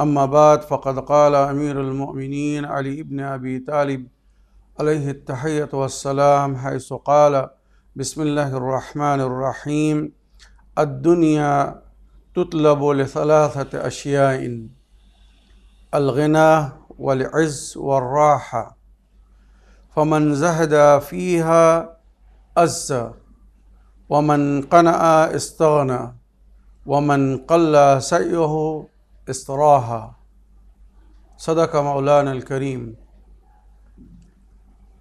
أما بعد فقد قال أمير المؤمنين علي بن أبي طالب عليه التحية والسلام حيث قال بسم الله الرحمن الرحيم الدنيا تطلب لثلاثة أشياء الغنى والعز والراحة فمن زهد فيها أز ومن قنع استغنى ومن قل سعيه استراها صدق مولانا الكريم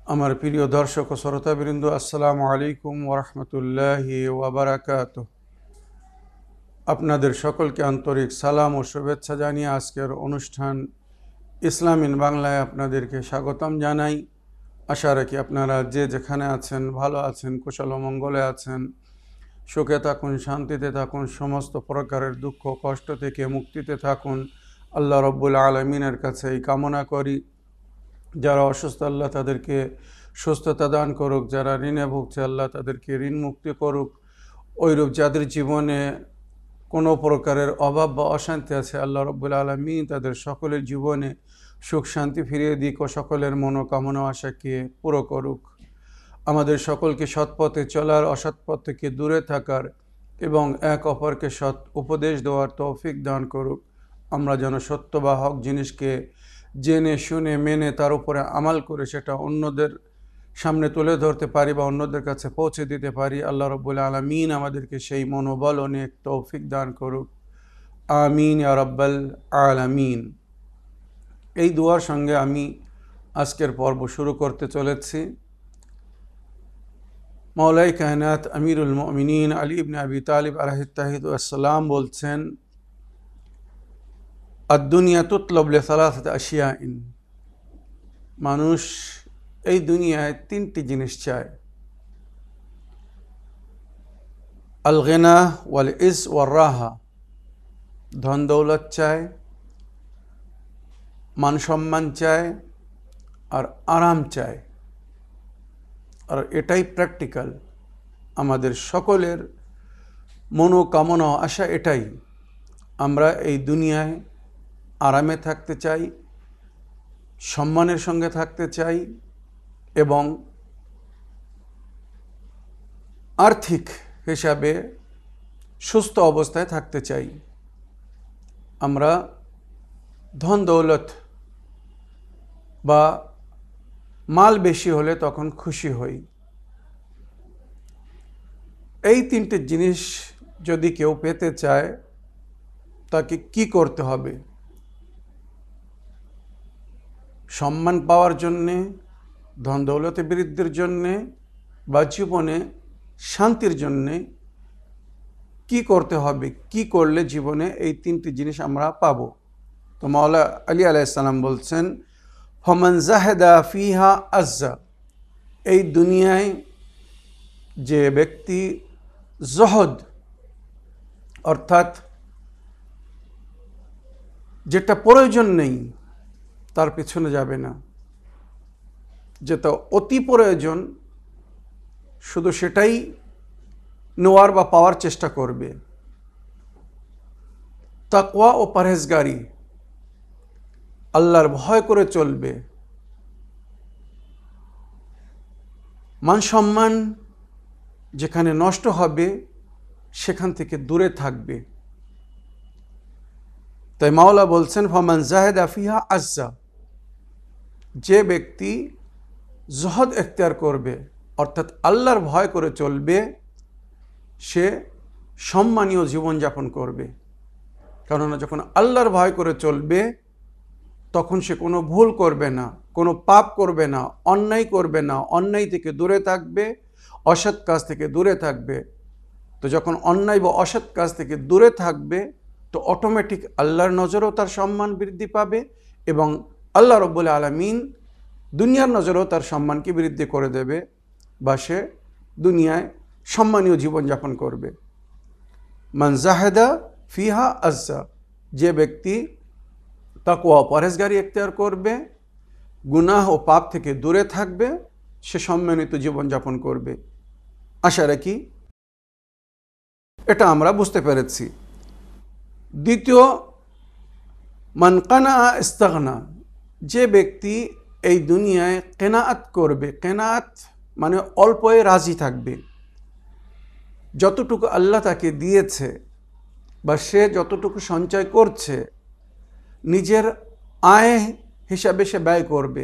আমার প্রিয় দর্শক ও শ্রোতাবৃন্দ আসসালামু আলাইকুম ওরহমতুল্লাহি ওবরাকাত আপনাদের সকলকে আন্তরিক সালাম ও শুভেচ্ছা জানিয়ে আজকের অনুষ্ঠান ইসলামিন বাংলায় আপনাদেরকে স্বাগতম জানাই আশা রাখি আপনারা যে যেখানে আছেন ভালো আছেন কুশল মঙ্গলে আছেন সুখে থাকুন, শান্তিতে থাকুন, সমস্ত প্রকারের দুঃখ, কষ্ট থেকে মুক্তিতে থাকুন। আল্লাহ রব্বুল আলমিনের কাছে এই কামনা করি। যারা অসুস্থ, আল্লাহ তাদেরকে সুস্থতা দান করুক। যারা ঋণে ভুগছে, আল্লাহ তাদেরকে ঋণ মুক্তি করুক। ওইরূপ যাদের জীবনে কোনো প্রকারের অভাব বা অশান্তি আছে, আল্লাহ রব্বুল আলমী তাদের সকলের জীবনে সুখ, শান্তি ফিরিয়ে দিক ও সকলের মনোকামনা, আশাকে পুরো করুক। আমাদের সকলকে সৎপথে চলার, অসৎ পথ থেকে দূরে থাকার এবং এক অপরকে সৎ উপদেশ দেওয়ার তৌফিক দান করুক। আমরা যেন সত্য বা হক জিনিসকে জেনে, শুনে, মেনে তার উপরে আমাল করে সেটা অন্যদের সামনে তুলে ধরতে পারি বা অন্যদের কাছে পৌঁছে দিতে পারি। আল্লাহ রব্বুল আলমিন আমাদেরকে সেই মনোবল অনেক তৌফিক দান করুক। আমিন ইয়া রব্বাল আলামিন। এই দুয়ার সঙ্গে আমি আজকের পর্ব শুরু করতে চলেছি। মৌলাই কায়নাত আমিরুল মমিনিন আলী ইবনে আবি তালিব আলহিতাহিদ আসসালাম বলছেন আদুনিয়া তুতলবলে সালাসাত আশিয়া ইন মানুষ এই দুনিয়ায় তিনটি জিনিস চায়। আল গেনা ওয়াল ইস ওয়ার রাহা ধন দৌলত চায় মান সম্মান চায় আর আরাম চায়। আর এটাই প্র্যাকটিক্যাল আমাদের সকলের মনোকামনা আশা এটাই। আমরা এই দুনিয়ায় আরামে থাকতে চাই, সম্মানের সঙ্গে থাকতে চাই এবং আর্থিক হিসাবে সুস্থ অবস্থায় থাকতে চাই। আমরা ধন দৌলত বা মাল বেশি হলে তখন খুশি হই। এই তিনটে জিনিস যদি কেউ পেতে চায়, তাকে কি করতে হবে? সম্মান পাওয়ার জন্যে ধন দৌলতে বৃদ্ধির জন্যে বা জীবনে শান্তির জন্যে কি করতে হবে? কি করলে জীবনে এই তিনটি জিনিস আমরা পাব? তো মাওলা আলী আলাইসাল্লাম বলছেন ফমান জাহেদা ফিহা আজ্জা। এই দুনিয়ায় যে ব্যক্তি জহদ, অর্থাৎ যেটা প্রয়োজন নেই, তার পেছনে যাবে না। যেটা অতি প্রয়োজন, শুধু সেটাই নেওয়ার বা পাওয়ার চেষ্টা করবে। তাকওয়া ও পারহেজগারি আল্লাহর ভয় করে চলবে। মান সম্মান যেখানে নষ্ট হবে, সেখান থেকে দূরে থাকবে। তাই মাওলা বলছেন, ফমান জাহেদ আফিহা আজ্জা। যে ব্যক্তি জহদ এখতিয়ার করবে, অর্থাৎ আল্লাহর ভয় করে চলবে, সে সম্মানীয় জীবনযাপন করবে। কেননা যখন আল্লাহর ভয় করে চলবে তখন সে কোনো ভুল করবে না, কোনো পাপ করবে না, অন্যায় করবে না, অন্যায় থেকে দূরে থাকবে, অসৎ কাজ থেকে দূরে থাকবে। তো যখন অন্যায় বা অসৎ কাজ থেকে দূরে থাকবে, তো অটোমেটিক আল্লাহর নজরেও তার সম্মান বৃদ্ধি পাবে এবং আল্লাহ রব্বুল আলমিন দুনিয়ার নজরেও তার সম্মানকে বৃদ্ধি করে দেবে বা সে দুনিয়ায় সম্মানীয় জীবনযাপন করবে। মান জাহেদা ফিহা আজ্জা, যে ব্যক্তি তাকুয়া পরেশগারি এখতিয়ার করবে, গুনাহ ও পাপ থেকে দূরে থাকবে, সে সম্মানিত জীবনযাপন করবে। আশা রাখি এটা আমরা বুঝতে পেরেছি। দ্বিতীয় মানকানা ইস্তাগনা, যে ব্যক্তি এই দুনিয়ায় কেনাত করবে কেনাত মানে অল্পয়ে রাজি থাকবে। যতটুকু আল্লাহ তাকে দিয়েছে বা সে যতটুকু সঞ্চয় করছে নিজের আয় হিসাবে সে ব্যয় করবে।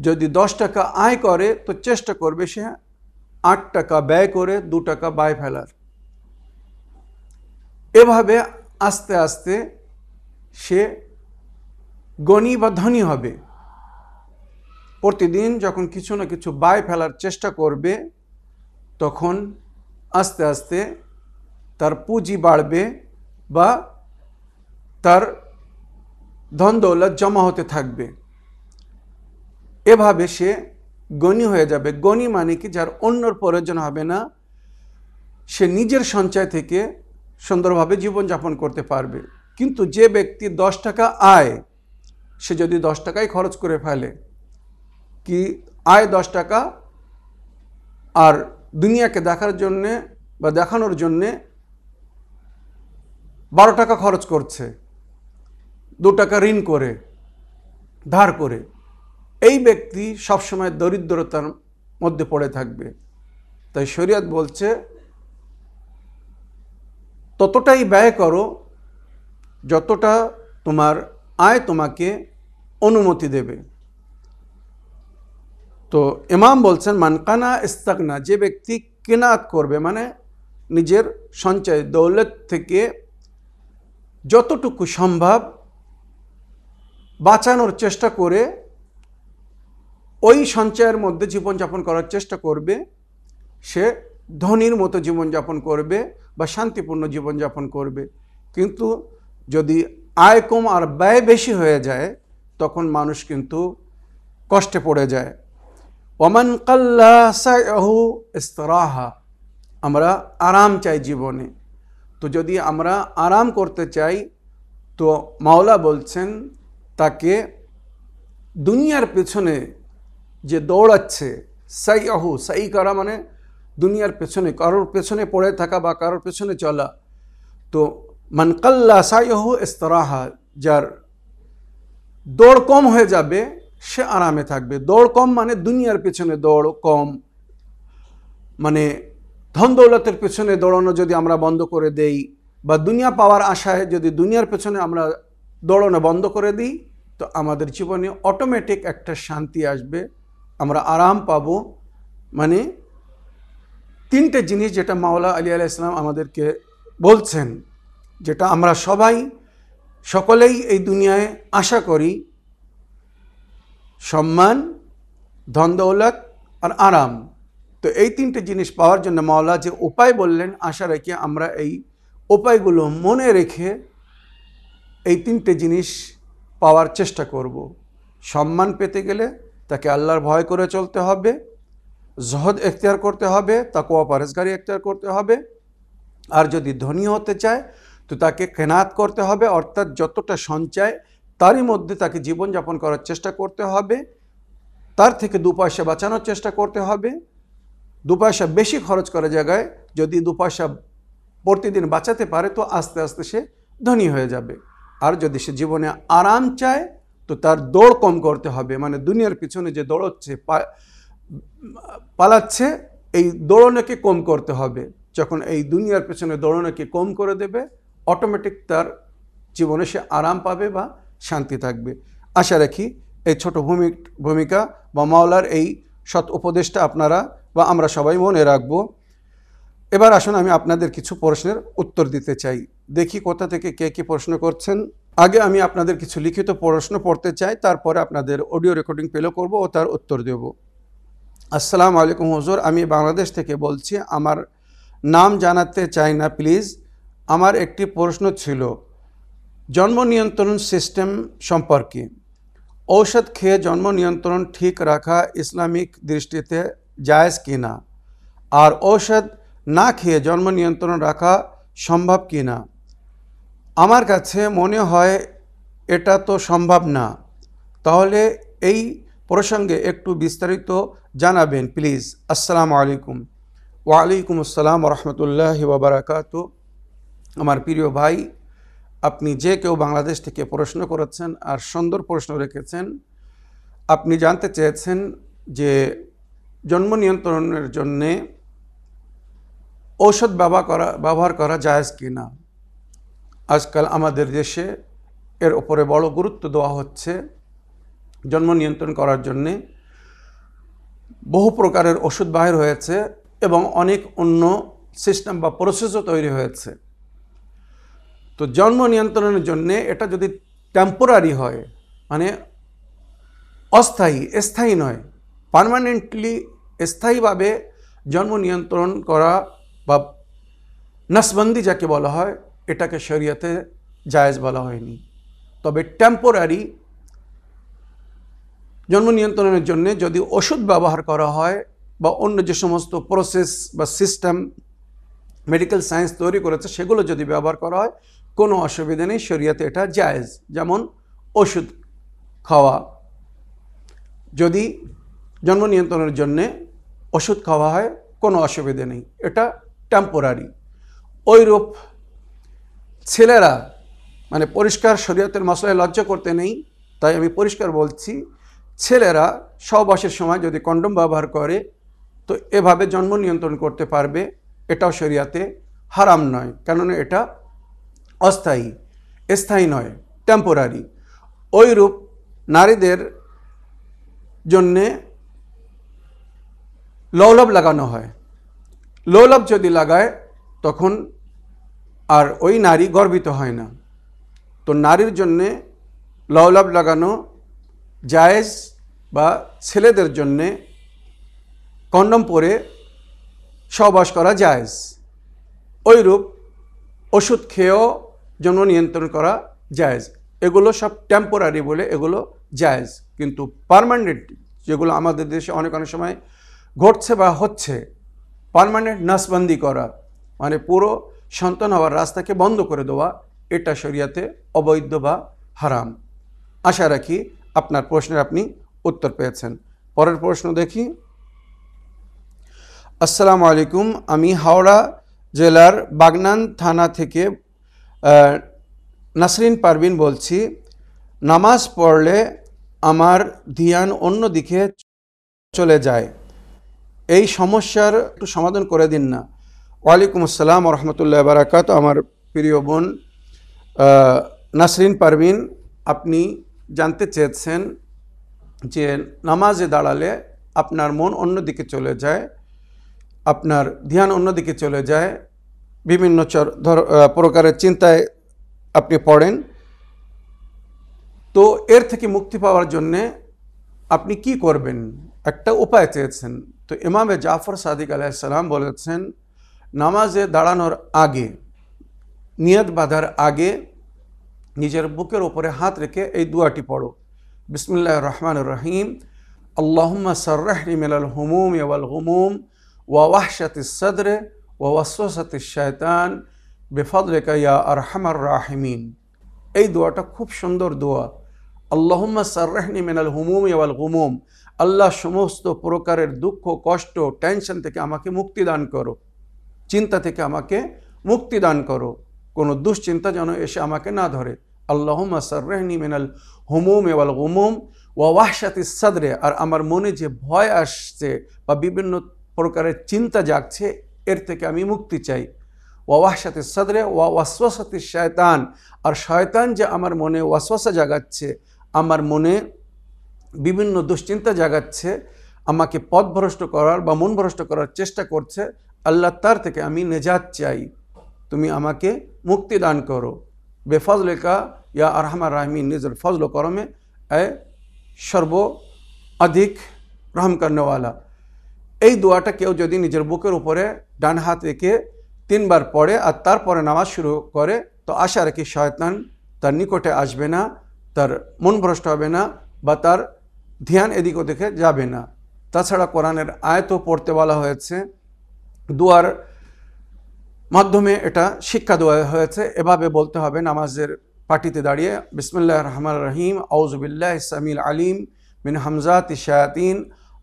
যদি দশ টাকা আয় করে, তো চেষ্টা করবে সে আট টাকা ব্যয় করে দু টাকা ব্যয় ফেলার। এভাবে আস্তে আস্তে সে গণী বা ধনী হবে। প্রতিদিন যখন কিছু না কিছু ব্যয় ফেলার চেষ্টা করবে, তখন আস্তে আস্তে তার পুঁজি বাড়বে বা তার ধন দৌলত জমা হতে থাকবে। এভাবে সে গণী হয়ে যাবে। গণী মানে কি? যার অন্যর প্রয়োজন হবে না। সে নিজের সঞ্চয় থেকে সুন্দরভাবে জীবনযাপন করতে পারবে। কিন্তু যে ব্যক্তি দশ টাকা আয়, সে যদি দশ টাকাই খরচ করে ফেলে, কি আয় দশ টাকা আর দুনিয়াকে দেখার জন্যে বা দেখানোর জন্যে বারো টাকা খরচ করছে দু টাকা ঋণ করে, ধার করে, এই ব্যক্তি সবসময় দরিদ্রতার মধ্যে পড়ে থাকবে। তাই শরিয়ত বলছে, ততটাই ব্যয় করো যতটা তোমার আয় তোমাকে অনুমতি দেবে। তো ইমাম বলছেন মানকানা ইস্তাকনা যে ব্যক্তি কেনাত করবে মানে নিজের সঞ্চয়, দৌলত থেকে যতটুকু সম্ভব বাঁচানোর চেষ্টা করে ওই সঞ্চয়ের মধ্যে জীবনযাপন করার চেষ্টা করবে, সে ধনির মতো জীবনযাপন করবে বা শান্তিপূর্ণ জীবনযাপন করবে। কিন্তু যদি আয় কম আর ব্যয় বেশি হয়ে যায়, তখন মানুষ কিন্তু কষ্টে পড়ে যায়। ওমান কাল্লা সাহু ইস্তরাহা, আমরা আরাম চাই জীবনে। তো যদি আমরা আরাম করতে চাই, তো মাওলা বলছেন তাকে দুনিয়ার পেছনে যে দৌড়াচ্ছে সাই আহু সাই করা মানে দুনিয়ার পেছনে, কারোর পেছনে পড়ে থাকা বা কারোর পেছনে চলা। তো মানকাল্লা সাই সাইহু ইস্তরাহা, যার দৌড় কম হয়ে যাবে, সে আরামে থাকবে। দৌড় কম মানে দুনিয়ার পেছনে দৌড় কম। মানে ধন দৌলতের পেছনে দৌড়ানো যদি আমরা বন্ধ করে দেই, বা দুনিয়া পাওয়ার আশায় যদি দুনিয়ার পেছনে আমরা দৌড়ানো বন্ধ করে দিই, তো আমাদের জীবনে অটোমেটিক একটা শান্তি আসবে। আমরা আরাম পাব। মানে তিনটে জিনিস যেটা মাওলা আলী আলাহ ইসলাম আমাদেরকে বলছেন, যেটা আমরা সবাই, সকলেই এই দুনিয়ায় আশা করি, সম্মান, ধন দৌলত আর আরাম। তো এই তিনটে জিনিস পাওয়ার জন্য মাওলা যে উপায় বললেন, আশা রেখে আমরা এই উপায়গুলো মনে রেখে এই তিনটে জিনিস পাওয়ার চেষ্টা করব। সম্মান পেতে গেলে তাকে আল্লাহর ভয় করে চলতে হবে, জহদ এখতিয়ার করতে হবে তাকুয়া পারেসগারি এখতিয়ার করতে হবে। আর যদি ধনী হতে চায়, তো তাকে কেনাত করতে হবে, অর্থাৎ যতটা সঞ্চয়, তারই মধ্যে তাকে জীবনযাপন করার চেষ্টা করতে হবে। তার থেকে দু পয়সা বাঁচানোর চেষ্টা করতে হবে। দু পয়সা বেশি খরচ করার জায়গায় যদি দু পয়সা প্রতিদিন বাঁচাতে পারে, তো আস্তে আস্তে সে ধনী হয়ে যাবে। আর যদি সে জীবনে আরাম চায়, তো তার দৌড় কম করতে হবে। মানে দুনিয়ার পিছনে যে দৌড়চ্ছে পালাচ্ছে, এই দৌড়নাকে কম করতে হবে। যখন এই দুনিয়ার পেছনে দৌড়নাকে কম করে দেবে অটোমেটিক তার জীবনে সে আরাম পাবে বা শান্তি থাকবে। আশা রাখি এই ছোট ভূমিকা বা মাওলার এই সৎ উপদেশটা আপনারা বা আমরা সবাই মনে রাখব। এবার আসুন আমি আপনাদের কিছু প্রশ্নের উত্তর দিতে চাই। দেখি কোথা থেকে কে কী প্রশ্ন করছেন। আগে আমি আপনাদের কিছু লিখিত প্রশ্ন পড়তে চাই, তারপরে আপনাদের অডিও রেকর্ডিং পেলে করব ও তার উত্তর দেব। আসসালামু আলাইকুম হুজুর, আমি বাংলাদেশ থেকে বলছি, আমার নাম জানাতে চাই না প্লিজ আমার একটি প্রশ্ন ছিল, জন্ম নিয়ন্ত্রণ সিস্টেম সম্পর্কে ঔষধ খেয়ে জন্ম নিয়ন্ত্রণ ঠিক রাখা ইসলামিক দৃষ্টিতে জায়েজ কি না আর ঔষধ না খেয়ে জন্ম নিয়ন্ত্রণ রাখা সম্ভব কি না? আমার কাছে মনে হয় এটা তো সম্ভব না। তাহলে এই প্রসঙ্গে একটু বিস্তারিত জানাবেন প্লিজ আসসালামু আলাইকুম। ওয়ালাইকুম আসসালাম রহমতুল্লাহ ওবরাকাত। আমার প্রিয় ভাই, আপনি যে কেউ বাংলাদেশ থেকে প্রশ্ন করেছেন আর সুন্দর প্রশ্ন রেখেছেন, আপনি জানতে চেয়েছেন যে জন্ম নিয়ন্ত্রণের জন্যে ঔষধ ব্যবহার করা ব্যবহার করা জায়েজ কি না? আজকাল আমাদের দেশে এর ওপরে বড় গুরুত্ব দেওয়া হচ্ছে জন্ম নিয়ন্ত্রণ করার জন্যে। বহু প্রকারের ওষুধ বাহির হয়েছে এবং অনেক অন্য সিস্টেম বা প্রসেসও তৈরি হয়েছে। তো জন্ম নিয়ন্ত্রণের জন্যে এটা যদি টেম্পোরারি হয় মানে অস্থায়ী, স্থায়ী নয় পারমানেন্টলি স্থায়ীভাবে জন্ম নিয়ন্ত্রণ করা বা নাসবন্দি যাকে বলা হয়, এটাকে শরীয়তে জায়েজ বলা হয়নি। তবে টেম্পোরারি জন্ম নিয়ন্ত্রণের জন্য যদি ওষুধ ব্যবহার করা হয় বা অন্য যে সমস্ত প্রসেস বা সিস্টেম মেডিকেল সায়েন্স তৈরি করেছে, সেগুলো যদি ব্যবহার করা হয়, কোনো অসুবিধা নেই, শরীয়তে এটা জায়েজ। যেমন ওষুধ খাওয়া। যদি জন্ম নিয়ন্ত্রণের জন্যে ওষুধ খাওয়া হয়, কোনো অসুবিধে নেই। এটা টেম্পোরারি ওইরূপ ছেলেরা মানে পরিষ্কার শরীয়তের মশলায় লজ্জা করতে নেই, তাই আমি পরিষ্কার বলছি, ছেলেরা সহবাসের সময় যদি কন্ডম ব্যবহার করে, তো এভাবে জন্ম নিয়ন্ত্রণ করতে পারবে, এটাও শরিয়াতে হারাম নয়, কেননা এটা অস্থায়ী, স্থায়ী নয় টেম্পোরারি ওইরূপ নারীদের জন্যে লৌলভ লাগানো হয়। লৌলভ যদি লাগায়, তখন আর ওই নারী গর্বিত হয় না। তো নারীর জন্যে লৌলভ লাগানো জায়েজ বা ছেলেদের জন্যে কন্ডম পরে সহবাস করা জায়েজ। ওইরূপ ওষুধ খেয়েও জন্ম নিয়ন্ত্রণ করা জায়েজ। এগুলো সব টেম্পোরারি বলে এগুলো জায়েজ। কিন্তু পারমানেন্ট যেগুলো আমাদের দেশে অনেক অনেক সময় ঘটছে বা হচ্ছে পারমানেন্ট নাসবন্দি করা মানে পুরো সন্তান হওয়ার রাস্তাকে বন্ধ করে দেওয়া, এটা শরিয়াতে অবৈধ বা হারাম। আশা রাখি আপনার প্রশ্নের আপনি উত্তর পেয়েছেন। পরের প্রশ্ন দেখি। আসসালামু আলাইকুম, আমি হাওড়া জেলার বাগনান থানা থেকে নাসরিন পারবিন বলছি। নামাজ পড়লে আমার ধ্যান অন্য দিকে চলে যায়। এই সমস্যার একটু সমাধান করে দিন না। ওয়ালাইকুম আসসালাম রহমতুল্লাহ বারাকাত আমার প্রিয় বোন নাসরিন পারবিন আপনি জানতে চেয়েছেন যে নামাজে দাঁড়ালে আপনার মন অন্যদিকে চলে যায়, আপনার ধ্যান অন্যদিকে চলে যায়, বিভিন্ন ধর প্রকারের চিন্তায় আপনি পড়েন। তো এর থেকে মুক্তি পাওয়ার জন্যে আপনি কি করবেন? একটা উপায় চেয়েছেন। তো ইমামে জাফর সাদিক আলাইসাল্লাম বলেছেন, নামাজে দাঁড়ানোর আগে, নিয়ত বাঁধার আগে নিজের বুকের ওপরে হাত রেখে এই দুয়াটি পড়ো। বিসমুল্লাহ রহমান রহিম। আল্লাহম্মা সর্রাহনি মিলাল হুমুম ইয়াল হুমুম ওয়া ওয়াহশাতি সদরে শায়তান। বেফদলেকা ইয়া আরহামার রাহিমিন। এই দোয়াটা খুব সুন্দর দোয়া। আল্লাহম্মা সর্রাহনি মেনাল হুমুম ইয়াল হুমুম আল্লাহ সমস্ত প্রকারের দুঃখ, কষ্ট টেনশন থেকে আমাকে মুক্তি দান করো। চিন্তা থেকে আমাকে মুক্তি দান করো। কোনো দুশ্চিন্তা যেন এসে আমাকে না ধরে। আল্লাহম্মা সর্রাহনি মিনাল হুমুম এওয়াল হুমুম ওয়া ওয়াহশাতি সাদরে। আর আমার মনে যে ভয় আসছে বা বিভিন্ন প্রকারের চিন্তা জাগছে, এর থেকে আমি মুক্তি চাই। ওয়াহসাতে সদরে ওয়া ওয়াসওয়াসাতি শয়তান। আর শয়তান যে আমার মনে ওয়াসওয়াসা জাগাচ্ছে আমার মনে বিভিন্ন দুশ্চিন্তা জাগাচ্ছে, আমাকে পথ ভ্রষ্ট করার বা মন ভ্রষ্ট করার চেষ্টা করছে, আল্লাহ তার থেকে আমি নেজাত চাই। তুমি আমাকে মুক্তি দান করো। বেফজলেকা ইয়া আরহামার রাহমিন, নিজের ফজল করমে এ সর্ব অধিক রহম করনেওয়ালা। এই দোয়াটা কেউ যদি নিজের বুকের উপরে ডান হাত রেখে তিনবার পড়ে আর তারপরে নামাজ শুরু করে, তো আশা রাখি শয়তান তার নিকটে আসবে না। তার মন ভ্রষ্ট হবে না বা তার ধ্যান এদিক ওদিকে যাবে না। তাছাড়া কোরআনের আয়তও পড়তে বলা হয়েছে। দুয়ার মাধ্যমে এটা শিক্ষা দেওয়া হয়েছে। এভাবে বলতে হবে নামাজের পাটিতে দাঁড়িয়ে বিসমুল্লাহ রহমান রহিম আউজবিল্লাহ সামিল আলিম, মিন হামজাত শায়াতিন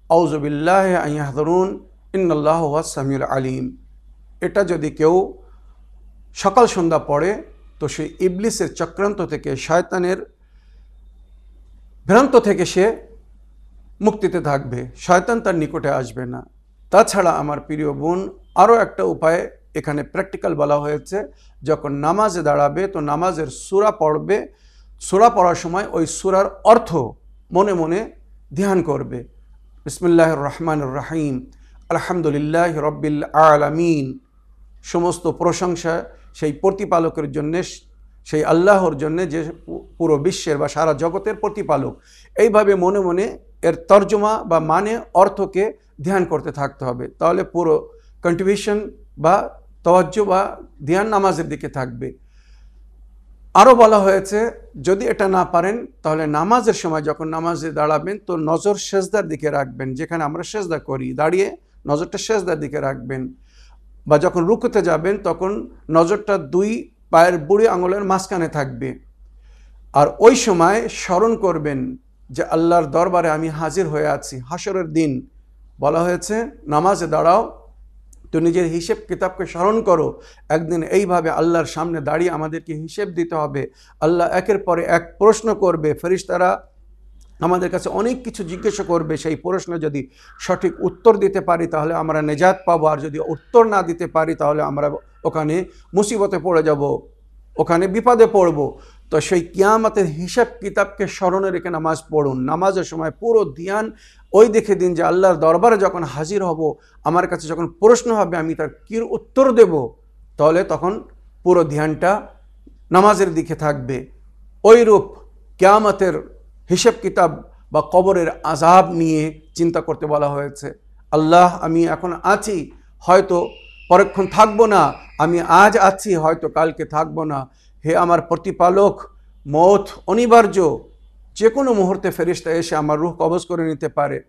আউজবিল্লাহ আইয়াহদরুন ইন্নআল্লাহ সামিল আলিম। এটা যদি কেউ সকাল সন্ধ্যা পড়ে, তো সেই ইবলিসের চক্রান্ত থেকে শয়তানের ভ্রান্ত থেকে সে মুক্তিতে থাকবে, শয়তান তার নিকটে আসবে না। তাছাড়া আমার প্রিয় বোন, আরও একটা উপায় এখানে প্র্যাকটিক্যাল বলা হয়েছে, যখন নামাজে দাঁড়াবে, তো নামাজের সুরা পড়বে, সুরা পড়ার সময় ওই সুরার অর্থ মনে মনে ধ্যান করবে। বিসমুল্লাহ রহমান রাহিম। আলহামদুলিল্লাহ রব্বিল আলামিন। সমস্ত প্রশংসা সেই প্রতিপালকের জন্যে সেই আল্লাহর জন্যে যে পুরো বিশ্বের বা সারা জগতের প্রতিপালক, এইভাবে মনে মনে এর তর্জমা বা মানে অর্থকে ধ্যান করতে থাকতে হবে। তাহলে পুরো কন্ট্রিবিউশন বা তওয়াজ্য বা ধ্যান নামাজের দিকে থাকবে। আরও বলা হয়েছে, যদি এটা না পারেন, তাহলে নামাজের সময় যখন নামাজে দাঁড়াবেন, তো নজর সেজদার দিকে রাখবেন, যেখানে আমরা সেজদা করি। দাঁড়িয়ে নজরটা সেজদার দিকে রাখবেন। বা যখন রুকুতে যাবেন, তখন নজরটা দুই পায়ের বুড়ি আঙুলের মাঝখানে থাকবে। আর ওই সময় স্মরণ করবেন যে আল্লাহর দরবারে আমি হাজির হয়ে আছি। হাসরের দিন বলা হয়েছে, নামাজে দাঁড়াও, তো নিজের হিসেব কিতাবকে স্মরণ করো। একদিন এইভাবে আল্লাহর সামনে দাঁড়িয়ে আমাদেরকে হিসেব দিতে হবে। আল্লাহ একের পরে এক প্রশ্ন করবে ফেরিস্তারা আমাদের কাছে অনেক কিছু জিজ্ঞাসা করবে, সেই প্রশ্ন যদি সঠিক উত্তর দিতে পারি তাহলে আমরা নেজাত পাবো, আর যদি উত্তর না দিতে পারি তাহলে আমরা ওখানে মুসিবতে পড়ে যাব, ওখানে বিপদে পড়ব। তো সেই কিয়ামতের হিসাব কিতাবকে স্মরণে রেখে নামাজ পড়ুন। নামাজের সময় পুরো ধ্যান ওই দেখে দিন যে আল্লাহর দরবারে যখন হাজির হব, আমার কাছে যখন প্রশ্ন হবে, আমি তার কির উত্তর দেব, তাহলে তখন পুরো ধ্যানটা নামাজের দিকে থাকবে। ওইরূপ কেয়ামতের হিসেব কিতাব বা কবরের আজাব নিয়ে চিন্তা করতে বলা হয়েছে। আল্লাহ, আমি এখন আছি, হয়তো পরক্ষণ থাকব না। আমি আজ আছি, হয়তো কালকে থাকব না। হে আমার প্রতিপালক, মত অনিবার্য। যে কোনো মুহূর্তে ফেরিস্তা এসে আমার রুহ কবজ করে নিতে পারে।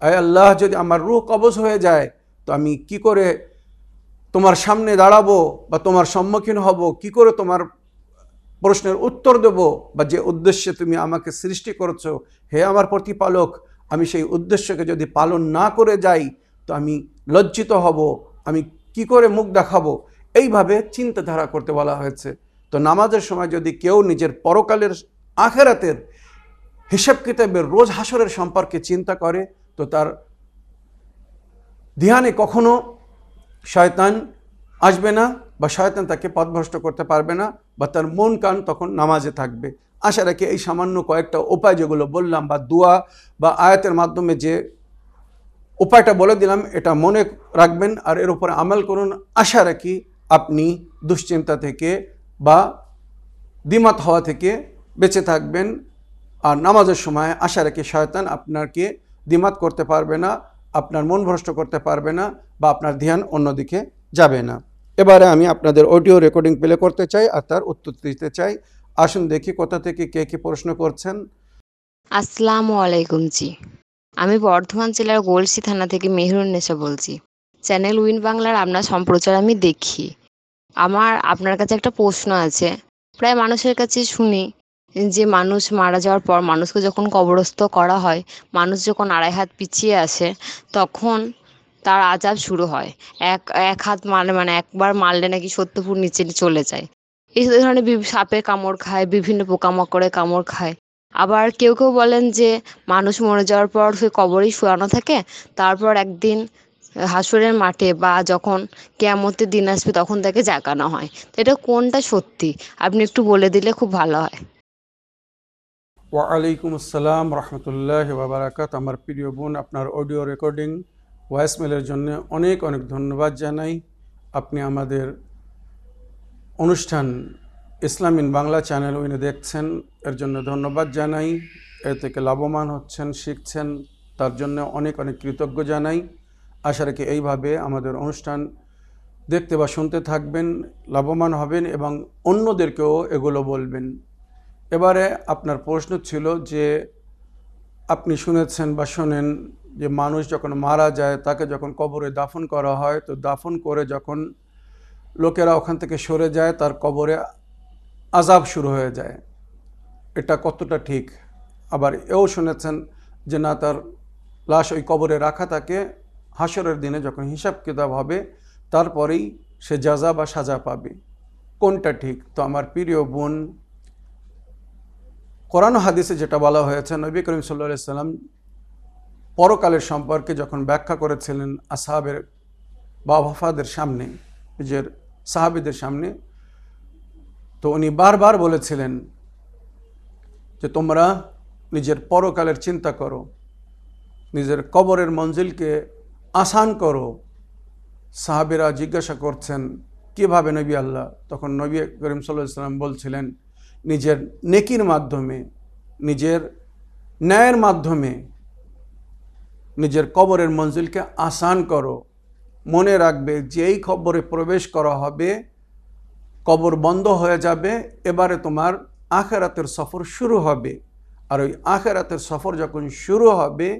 আয় আল্লাহ, যদি আমার রুহ কবজ হয়ে যায়, তো আমি কি করে তোমার সামনে দাঁড়াবো বা তোমার সম্মুখীন হব? কি করে তোমার প্রশ্নের উত্তর দেব বা যে উদ্দেশ্যে তুমি আমাকে সৃষ্টি করেছ, হে আমার প্রতিপালক, আমি সেই উদ্দেশ্যকে যদি পালন না করে যাই, তো আমি লজ্জিত হব, আমি কি করে মুখ দেখাবো? এইভাবে চিন্তাধারা করতে বলা হয়েছে। তো নামাজের সময় যদি কেউ নিজের পরকালের আখেরাতের হিসাব কিতাবের রোজ হাসরের সম্পর্কে চিন্তা করে, তো তার ধ্যানে কখনো শয়তান আসবে না বা শয়তান তাকে পথভ্রষ্ট করতে পারবে না বা তার মন কান তখন নামাজে থাকবে। আশা রাখি এই সামান্য কয়েকটা উপায় যেগুলো বললাম বা দোয়া বা আয়াতের মাধ্যমে যে উপায়টা বলে দিলাম, এটা মনে রাখবেন আর এর উপরে আমল করুন। আশা রাখি আপনি দুশ্চিন্তা থেকে বা দ্বিমত হওয়া থেকে বেঁচে থাকবেন আর নামাজের সময় আশা রাখি শয়তান আপনাকে দ্বিমত করতে পারবে না, আপনার মন ভ্রষ্ট করতে পারবে না বা আপনার ধ্যান অন্যদিকে যাবে না। এবারে আমি আপনাদের অডিও রেকর্ডিং প্লে করতে চাই আর তার উত্তর দিতে চাই। আসুন দেখি কোথা থেকে কে কি প্রশ্ন করছেন। আসসালামু আলাইকুম জি। আমি বর্ধমান জেলার গোলসি থানা থেকে মেহরুন্নেসা বলছি। চ্যানেল উইন বাংলার আপনার সম্প্রচার আমি দেখি। আমার, আপনার কাছে একটা প্রশ্ন আছে। প্রায় মানুষের কাছে শুনি যে মানুষ মারা যাওয়ার পর মানুষকে যখন কবরস্থ করা হয়, মানুষ যখন আড়াই হাত পিছিয়ে আসে, তখন তার আজাব শুরু হয়। এক এক হাত মারলে মানে একবার মারলে নাকি ফুট নিচে চলে যায়। এই ধরনের সাপে কামড় খায়, বিভিন্ন পোকামাকড়ে কামড় খায়। আবার কেউ কেউ বলেন যে, মানুষ মরে যাওয়ার পর সে কবরেই শোয়ানো থাকে, তারপর একদিন হাসরের মাঠে বা যখন কেয়ামতের দিন আসবে তখন তাকে জাগানো হয়। তো এটা কোনটা সত্যি? আপনি একটু বলে দিলে খুব ভালো হয়। ওয়ালাইকুম আসসালাম, রহমতুল্লাহ বাবারাকাত আমার প্রিয় বোন, আপনার অডিও রেকর্ডিং ভয়েসমেলের জন্য অনেক অনেক ধন্যবাদ জানাই। আপনি আমাদের অনুষ্ঠান ইসলামিন বাংলা চ্যানেল উইনে দেখছেন, এর জন্য ধন্যবাদ জানাই। এর থেকে লাভবান হচ্ছেন, শিখছেন, তার জন্য অনেক অনেক কৃতজ্ঞ জানাই। আশা রাখি এইভাবে আমাদের অনুষ্ঠান দেখতে বা শুনতে থাকবেন, লাভবান হবেন এবং অন্যদেরকেও এগুলো বলবেন। এবারে আপনার প্রশ্ন ছিল যে আপনি শুনেছেন বা শোনেন যে মানুষ যখন মারা যায়, তাকে যখন কবরে দাফন করা হয়, তো দাফন করে যখন লোকেরা ওখান থেকে সরে যায়, তার কবরে আজাব শুরু হয়ে যায়। এটা কতটা ঠিক? আবার এও শুনেছেন যে না, তার লাশ ওই কবরে রাখা থাকে হাসরের দিনে যখন হিসাব কিতাব হবে, তারপরেই সে যাজা বা সাজা পাবে। কোনটা ঠিক? তো আমার প্রিয় বোন, কোরআন হাদিসে যেটা বলা হয়েছে, নবী করিম সাল্লা সাল্লাম পরকালের সম্পর্কে যখন ব্যাখ্যা করেছিলেন আসাহাবের বা ওয়াফাদের সামনে, নিজের সাহাবিদের সামনে, তো উনি বারবার বলেছিলেন যে তোমরা নিজের পরকালের চিন্তা করো, নিজের কবরের মঞ্জিলকে আসান করো। সাহাবিরা জিজ্ঞাসা করছেন, কীভাবে নবী আল্লাহ? তখন নবী করিম সাল্লাম বলছিলেন, নিজের নেকির মাধ্যমে, নিজের ন্যায়ের মাধ্যমে নিজের কবরের মঞ্জিলকে আসান করো। মনে রাখবে যেই খবরে প্রবেশ করা হবে, কবর বন্ধ হয়ে যাবে, এবারে তোমার আখেরাতের সফর শুরু হবে। আর ওই আখেরাতের সফর যখন শুরু হবে,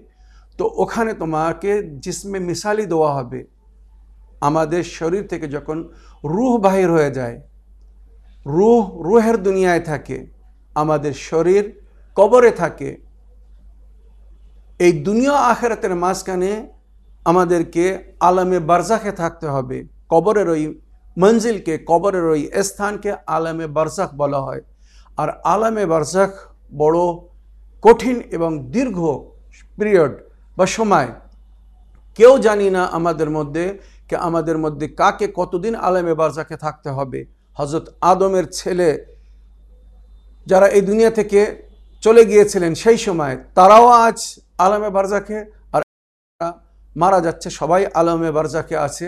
তো ওখানে তোমাকে জিসমে মিসালি দেওয়া হবে। আমাদের শরীর থেকে যখন রুহ বাহির হয়ে যায়, রুহ, রুহের দুনিয়ায় থাকে, আমাদের শরীর কবরে থাকে এই দুনিয়া আখেরাতের মাঝখানে আমাদেরকে আলামে বারজাখে থাকতে হবে। কবরের ওই মঞ্জিলকে, কবরের ওই স্থানকে আলামে বারজাখ বলা হয়। আর আলামে বারজাখ বড় কঠিন এবং দীর্ঘ পিরিয়ড বা সময়। কেউ জানি না আমাদের মধ্যে কে আমাদের মধ্যে কাকে কতদিন আলামে বারজাখে থাকতে হবে। হজরত আদমের ছেলে যারা এই দুনিয়া থেকে চলে গিয়েছিলেন সেই সময়, তারাও আজ আলামে বারজাকে আর মারা যাচ্ছে, সবাই আলমে বারজাকে আছে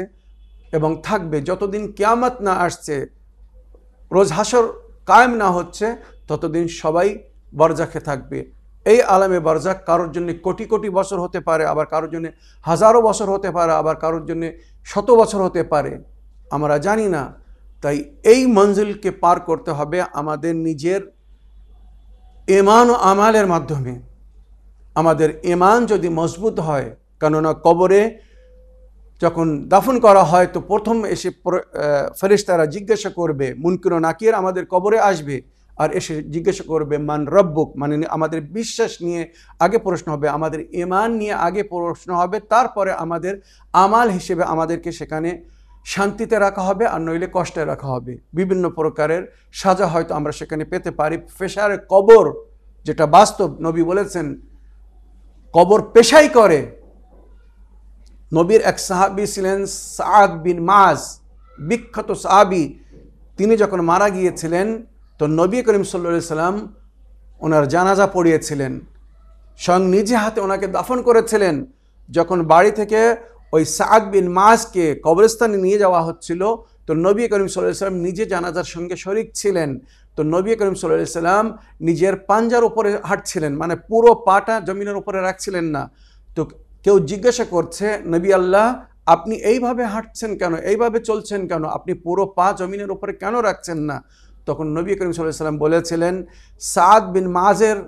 এবং থাকবে। যতদিন কেয়ামত না আসছে, রোজ হাসর কায়েম না হচ্ছে, ততদিন সবাই বরজাকে থাকবে। এই আলামে বরজাক কারোর জন্য কোটি কোটি বছর হতে পারে, আবার কারোর জন্য হাজারো বছর হতে পারে, আবার কারোর জন্য শত বছর হতে পারে। আমরা জানি না, তাই এই মঞ্জিলকে পার করতে হবে আমাদের নিজের এমান ও আমালের মাধ্যমে। আমাদের ইমান যদি মজবুত হয়, কেননা কবরে যখন দাফন করা হয়, তো প্রথম এসে ফেরিস্তারা জিজ্ঞাসা করবে, মুনকির নাকির আমাদের কবরে আসবে? আর এসে জিজ্ঞাসা করবে, মান রব্বুক? মানে আমাদের বিশ্বাস নিয়ে আগে প্রশ্ন হবে, আমাদের ইমান নিয়ে আগে প্রশ্ন হবে, তারপরে আমাদের আমাল হিসেবে আমাদেরকে সেখানে শান্তিতে রাখা হবে, আর নইলে কষ্টে রাখা হবে। বিভিন্ন প্রকারের সাজা হয়তো আমরা সেখানে পেতে পারি। পেশার কবর যেটা বাস্তব নবী বলেছেন কবর পেশাই করে। নবীর এক সাহাবি ছিলেন সাদ বিন মাজ বিখ্যাত সাহাবি। তিনি যখন মারা গিয়েছিলেন, তো নবী করিম সাল্লা সাল্লাম ওনার জানাজা পড়িয়েছিলেন। স্বয়ং নিজে হাতে ওনাকে দাফন করেছিলেন। যখন বাড়ি থেকে ওই সাদ বিন মাসকে কবরস্থানে নিয়ে যাওয়া হচ্ছিল, তো নবী করিম সাল্লাম নিজে জানাজার সঙ্গে শরিক ছিলেন। তো নবী করিম সাল্লাম নিজের পাঞ্জার উপরে হাঁটছিলেন মানে পুরো পাটা জমিনের উপরে রাখছিলেন না। তো কেউ জিজ্ঞাসা করছে, নবী আল্লাহ, আপনি এইভাবে হাঁটছেন কেন? এইভাবে চলছেন কেন? আপনি পুরো পা জমিনের উপরে কেন রাখছেন না? তখন নবী করিম সাল্লাহ সাল্লাম বলেছিলেন, সাদ বিন মাজের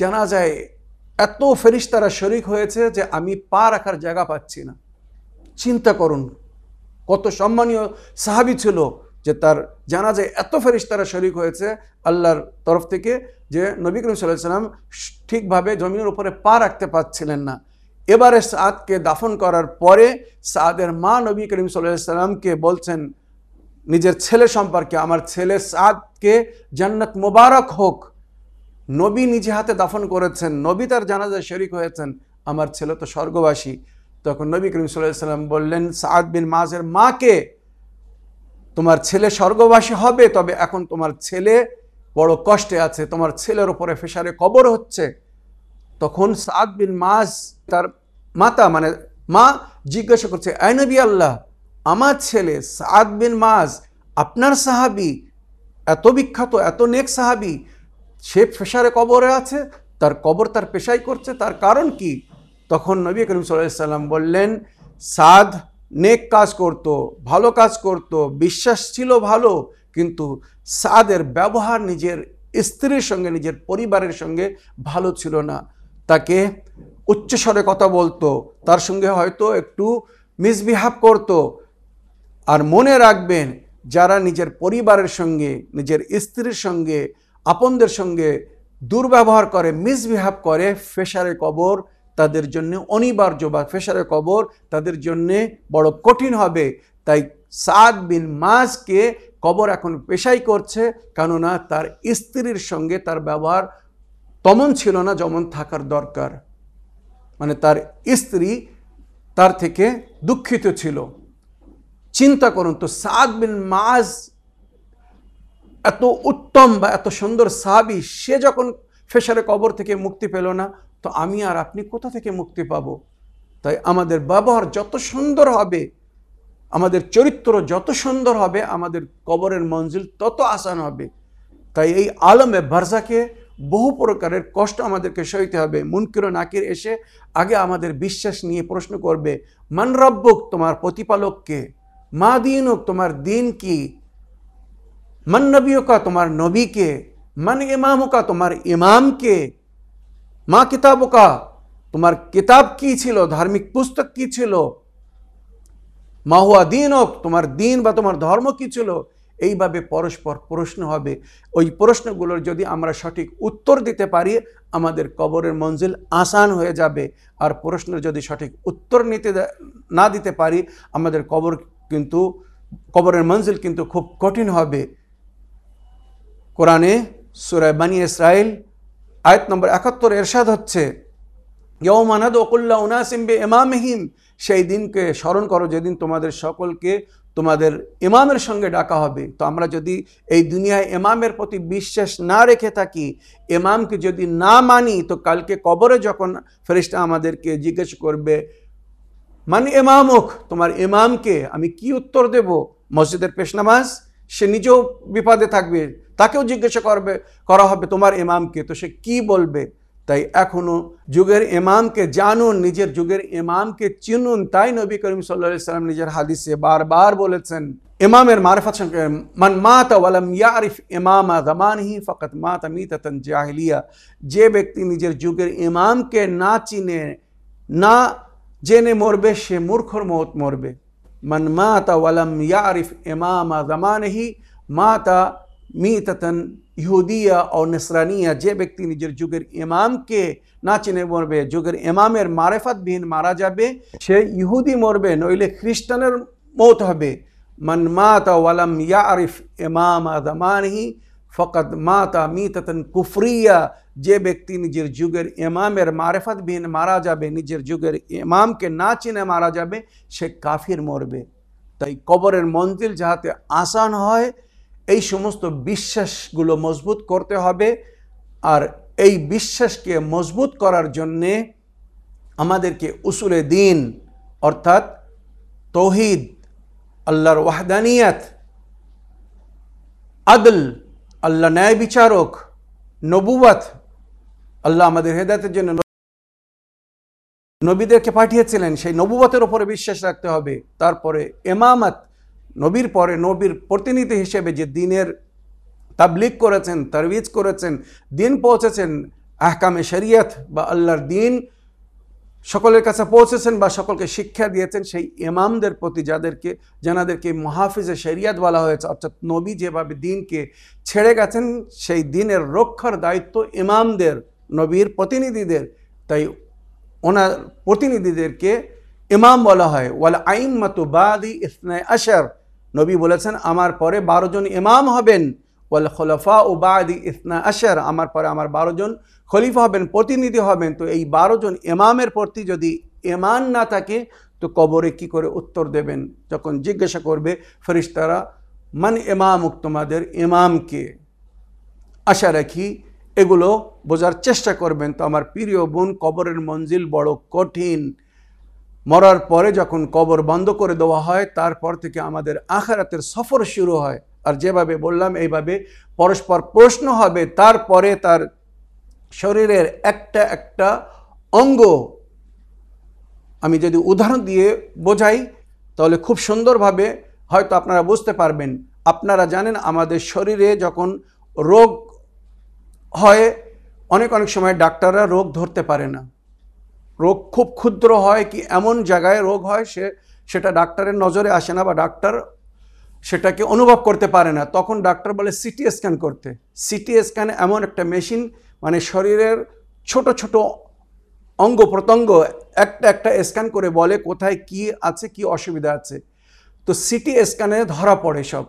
জানাজায় এত ফেরিস্তারা শরিক হয়েছে যে আমি পা রাখার জায়গা পাচ্ছি না। চিন্তা করুন, কত সম্মানীয় সাহাবি ছিল যে তার জানা যায় এত ফেরিস্তারা শরিক হয়েছে আল্লাহর তরফ থেকে যে নবী করিম সাল্লাহ সাল্লাম ঠিকভাবে জমিনের উপরে পা রাখতে পারছিলেন না। এবারে সাদকে দাফন করার পরে সাদের মা নবী করিম সাল্লাহ সাল্লামকে বলছেন, নিজের ছেলে সম্পর্কে আমার ছেলে সাদকে জান্নাত মোবারক হোক। নবী নিজে হাতে দাফন করেছেন, নবী তার জানাজায় শরিক হয়েছেন, আমার ছেলে তো স্বর্গবাসী। তখন নবী করিম সাল্লাহ সাল্লাম বললেন, সাদ বিন মাজের মাকে তোমার ছেলে স্বর্গবাসী হবে, তবে এখন তোমার ছেলে বড় কষ্টে আছে, তোমার ছেলের উপরে ফেসারে কবর হচ্ছে। তখন সাদ বিন মাস তার মাতা মানে মা জিজ্ঞাসা করছে আই নবী আল্লাহ, আমার ছেলে সাদ বিন মাস আপনার সাহাবি এত বিখ্যাত, এত নেক সাহাবি, সে ফেসারে কবরে আছে, তার কবর তার পেশাই করছে, তার কারণ কি? তখন নবী করিম সাল্লাম বললেন, সাদ নেক কাজ করত, ভালো কাজ করত, বিশ্বাস ছিল ভালো, কিন্তু সাদের ব্যবহার নিজের স্ত্রীর সঙ্গে, নিজের পরিবারের সঙ্গে ভালো ছিল না। তাকে উচ্চস্বরে কথা বলতো, তার সঙ্গে হয়তো একটু মিসবিহেভ করতো। আর মনে রাখবেন, যারা নিজের পরিবারের সঙ্গে, নিজের স্ত্রীর সঙ্গে, আপনদের সঙ্গে দুর্ব্যবহার করে, মিসবিহেভ করে ফেসারে কবর তাদের জন্য অনিবার্য বা ফেসারে কবর তাদের জন্যে বড় কঠিন হবে। তাই সাদ বিন মাসকে কবর এখন পেশাই করছে, কেননা তার স্ত্রীর সঙ্গে তার ব্যবহার তেমন ছিল না, যেমন থাকার দরকার। মানে তার স্ত্রী তার থেকে দুঃখিত ছিল। চিন্তা করুন তো, সাদ বিন মাজ এত উত্তম বা এত সুন্দর সাবি সে যখন ফেসারে কবর থেকে মুক্তি পেল না তো আমি আর আপনি কোথা থেকে মুক্তি পাব? তাই আমাদের ব্যবহার যত সুন্দর হবে, আমাদের চরিত্র যত সুন্দর হবে, আমাদের কবরের মঞ্জিল তত আসান হবে। তাই এই আলমে বারজাকে বহু প্রকারের কষ্ট আমাদেরকে সইতে হবে। মুনকির নাকির এসে আগে আমাদের বিশ্বাস নিয়ে প্রশ্ন করবে, মান রব্বুক তোমার প্রতিপালককে? মা দিন হোক তোমার দিন কি মান নবীকা তোমার নবীকে? মান ইমামকা তোমার ইমামকে? মা কিতাবকা, তোমার কিতাব কি ছিল? ধার্মিক পুস্তক কি ছিল? মাহুয়া দিন হোক তোমার দিন বা তোমার ধর্ম কি ছিল? এইভাবে পরস্পর প্রশ্ন হবে। ওই প্রশ্নগুলোর যদি আমরা সঠিক উত্তর দিতে পারি, আমাদের কবরের মঞ্জিল আসান হয়ে যাবে। আর প্রশ্নের যদি সঠিক উত্তর নিতে না দিতে পারি, আমাদের কবর কিন্তু, কবরের মঞ্জিল কিন্তু খুব কঠিন হবে। কোরআনে সুরায় বানি ইসরাইল আয়াত নম্বর একাত্তর এরশাদ হচ্ছে ইয়ৌমানাদ ওকুল্লা উনাসিমবে ইমামহিম সেই দিনকে স্মরণ করো যেদিন তোমাদের সকলকে তোমাদের ইমামের সঙ্গে ডাকা হবে। তো আমরা যদি এই দুনিয়ায় ইমামের প্রতি বিশ্বাস না রেখে থাকি, ইমামকে যদি না মানি, তো কালকে কবরে যখন ফেরিস্টা আমাদেরকে জিজ্ঞেস করবে মানে ইমামক? তোমার ইমামকে আমি কি উত্তর দেব? মসজিদের পেশনামাজ? সে নিজেও বিপদে থাকবে। তাকেও জিজ্ঞাসা করবে, করা হবে তোমার ইমামকে। তো সে কি বলবে? তাই এখনও যুগের ইমামকে জানুন, নিজের যুগের ইমামকে চিনুন। তাই নবী করিম সাল্লা সাল্লাম নিজের হাদিসে বারবার বলেছেন, ইমামের মারফত সঙ্গে, মান মাতা ওয়ালাম ইয়ারিফ ইমামা জামানহি ফকত মাতা মিতাতন জাহিলিয়া। যে ব্যক্তি নিজের যুগের ইমামকে না চিনে, না জেনে মরবে, সে মূর্খর মত মরবে। মান মাতা ওয়ালাম ইয়ারিফ ইমামা জামানহি মাতা মিতাতন ইহুদিয়া ও নসরানিয়া যে ব্যক্তি নিজের যুগের ইমামকে না চিনে মরবে যুগের ইমামের মারেফাতবিহীন মারা যাবে সে ইহুদি মরবে নইলে খ্রিস্টানের মৌত হবে মান মাতা ওয়ালাম ইয়ারিফ ইমামা জামানহি ফকত মাতা মিতাতন কুফরিয়া যে ব্যক্তি নিজের যুগের ইমামের মারেফাতবিহীন মারা যাবে নিজের যুগের ইমামকে না চিনে মারা যাবে সে কাফির মরবে তাই কবরের মঞ্জিল যাহাতে আসান হয় এই সমস্ত বিশ্বাসগুলো মজবুত করতে হবে আর এই বিশ্বাসকে মজবুত করার জন্যে আমাদেরকে উসুলে দিন, অর্থাৎ তৌহিদ, আল্লাহর ওয়াহদানিয়াত, আদল, আল্লাহ ন্যায় বিচারক নবুয়াত আল্লাহ আমাদের হেদায়তের জন্য নবীদেরকে পাঠিয়েছিলেন, সেই নবুবতের ওপরে বিশ্বাস রাখতে হবে। তারপরে এমামত নবীর পরে নবীর প্রতিনিধি হিসেবে যে দিনের তাবলিগ করেছেন, তারবিজ করেছেন, দিন পৌঁছেছেন, আহকামে শরিয়ত বা আল্লাহর দিন সকলের কাছে পৌঁছেছেন বা সকলকে শিক্ষা দিয়েছেন, সেই ইমামদের প্রতি যাদেরকে যাদেরকে মহাফিজে শরিয়াত বলা হয়েছে, অর্থাৎ নবী যেভাবে দিনকে ছেড়ে গেছেন, সেই দিনের রক্ষার দায়িত্ব ইমামদের, নবীর প্রতিনিধিদের, তাই ওনার প্রতিনিধিদেরকে ইমাম বলা হয়। ওয়াল আইম মাতুবাদি ইসনায় আশার নবী বলেছেন, আমার পরে বারো জন ইমাম হবেন। ওয়াল খলফা ও বাদি ইসনা আশার, আমার পরে আমার বারো জন খলিফা হবেন, প্রতিনিধি হবেন। তো এই বারো জন ইমামের প্রতি যদি এমান না থাকে, তো কবরে কি করে উত্তর দেবেন? যখন জিজ্ঞাসা করবে ফেরিস্তারা মান এমামুক তোমাদের ইমামকে? আশা রাখি এগুলো বোঝার চেষ্টা করবেন। তো আমার প্রিয় বোন, কবরের মঞ্জিল বড় কঠিন। মরার পরে যখন কবর বন্ধ করে দেওয়া হয়, তারপর থেকে আমাদের আখারাতের সফর শুরু হয়। আর যেভাবে বললাম, এইভাবে পরস্পর প্রশ্ন হবে, তারপরে তার শরীরের একটা একটা অঙ্গ আমি যদি উদাহরণ দিয়ে বোঝাই, তাহলে খুব সুন্দরভাবে হয়তো আপনারা বুঝতে পারবেন। আপনারা জানেন, আমাদের শরীরে যখন রোগ হয়, অনেক অনেক সময় ডাক্তাররা রোগ ধরতে পারে না। রোগ খুব ক্ষুদ্র হয় কি এমন জায়গায় রোগ হয় সে, সেটা ডাক্তারের নজরে আসে না বা ডাক্তার সেটাকে অনুভব করতে পারে না। তখন ডাক্তার বলে সিটি স্ক্যান করতে। সিটি স্ক্যান এমন একটা মেশিন মানে শরীরের ছোট ছোট অঙ্গ প্রত্যঙ্গ একটা একটা স্ক্যান করে বলে কোথায় কি আছে, কি অসুবিধা আছে। তো সিটি স্ক্যানে ধরা পড়ে সব।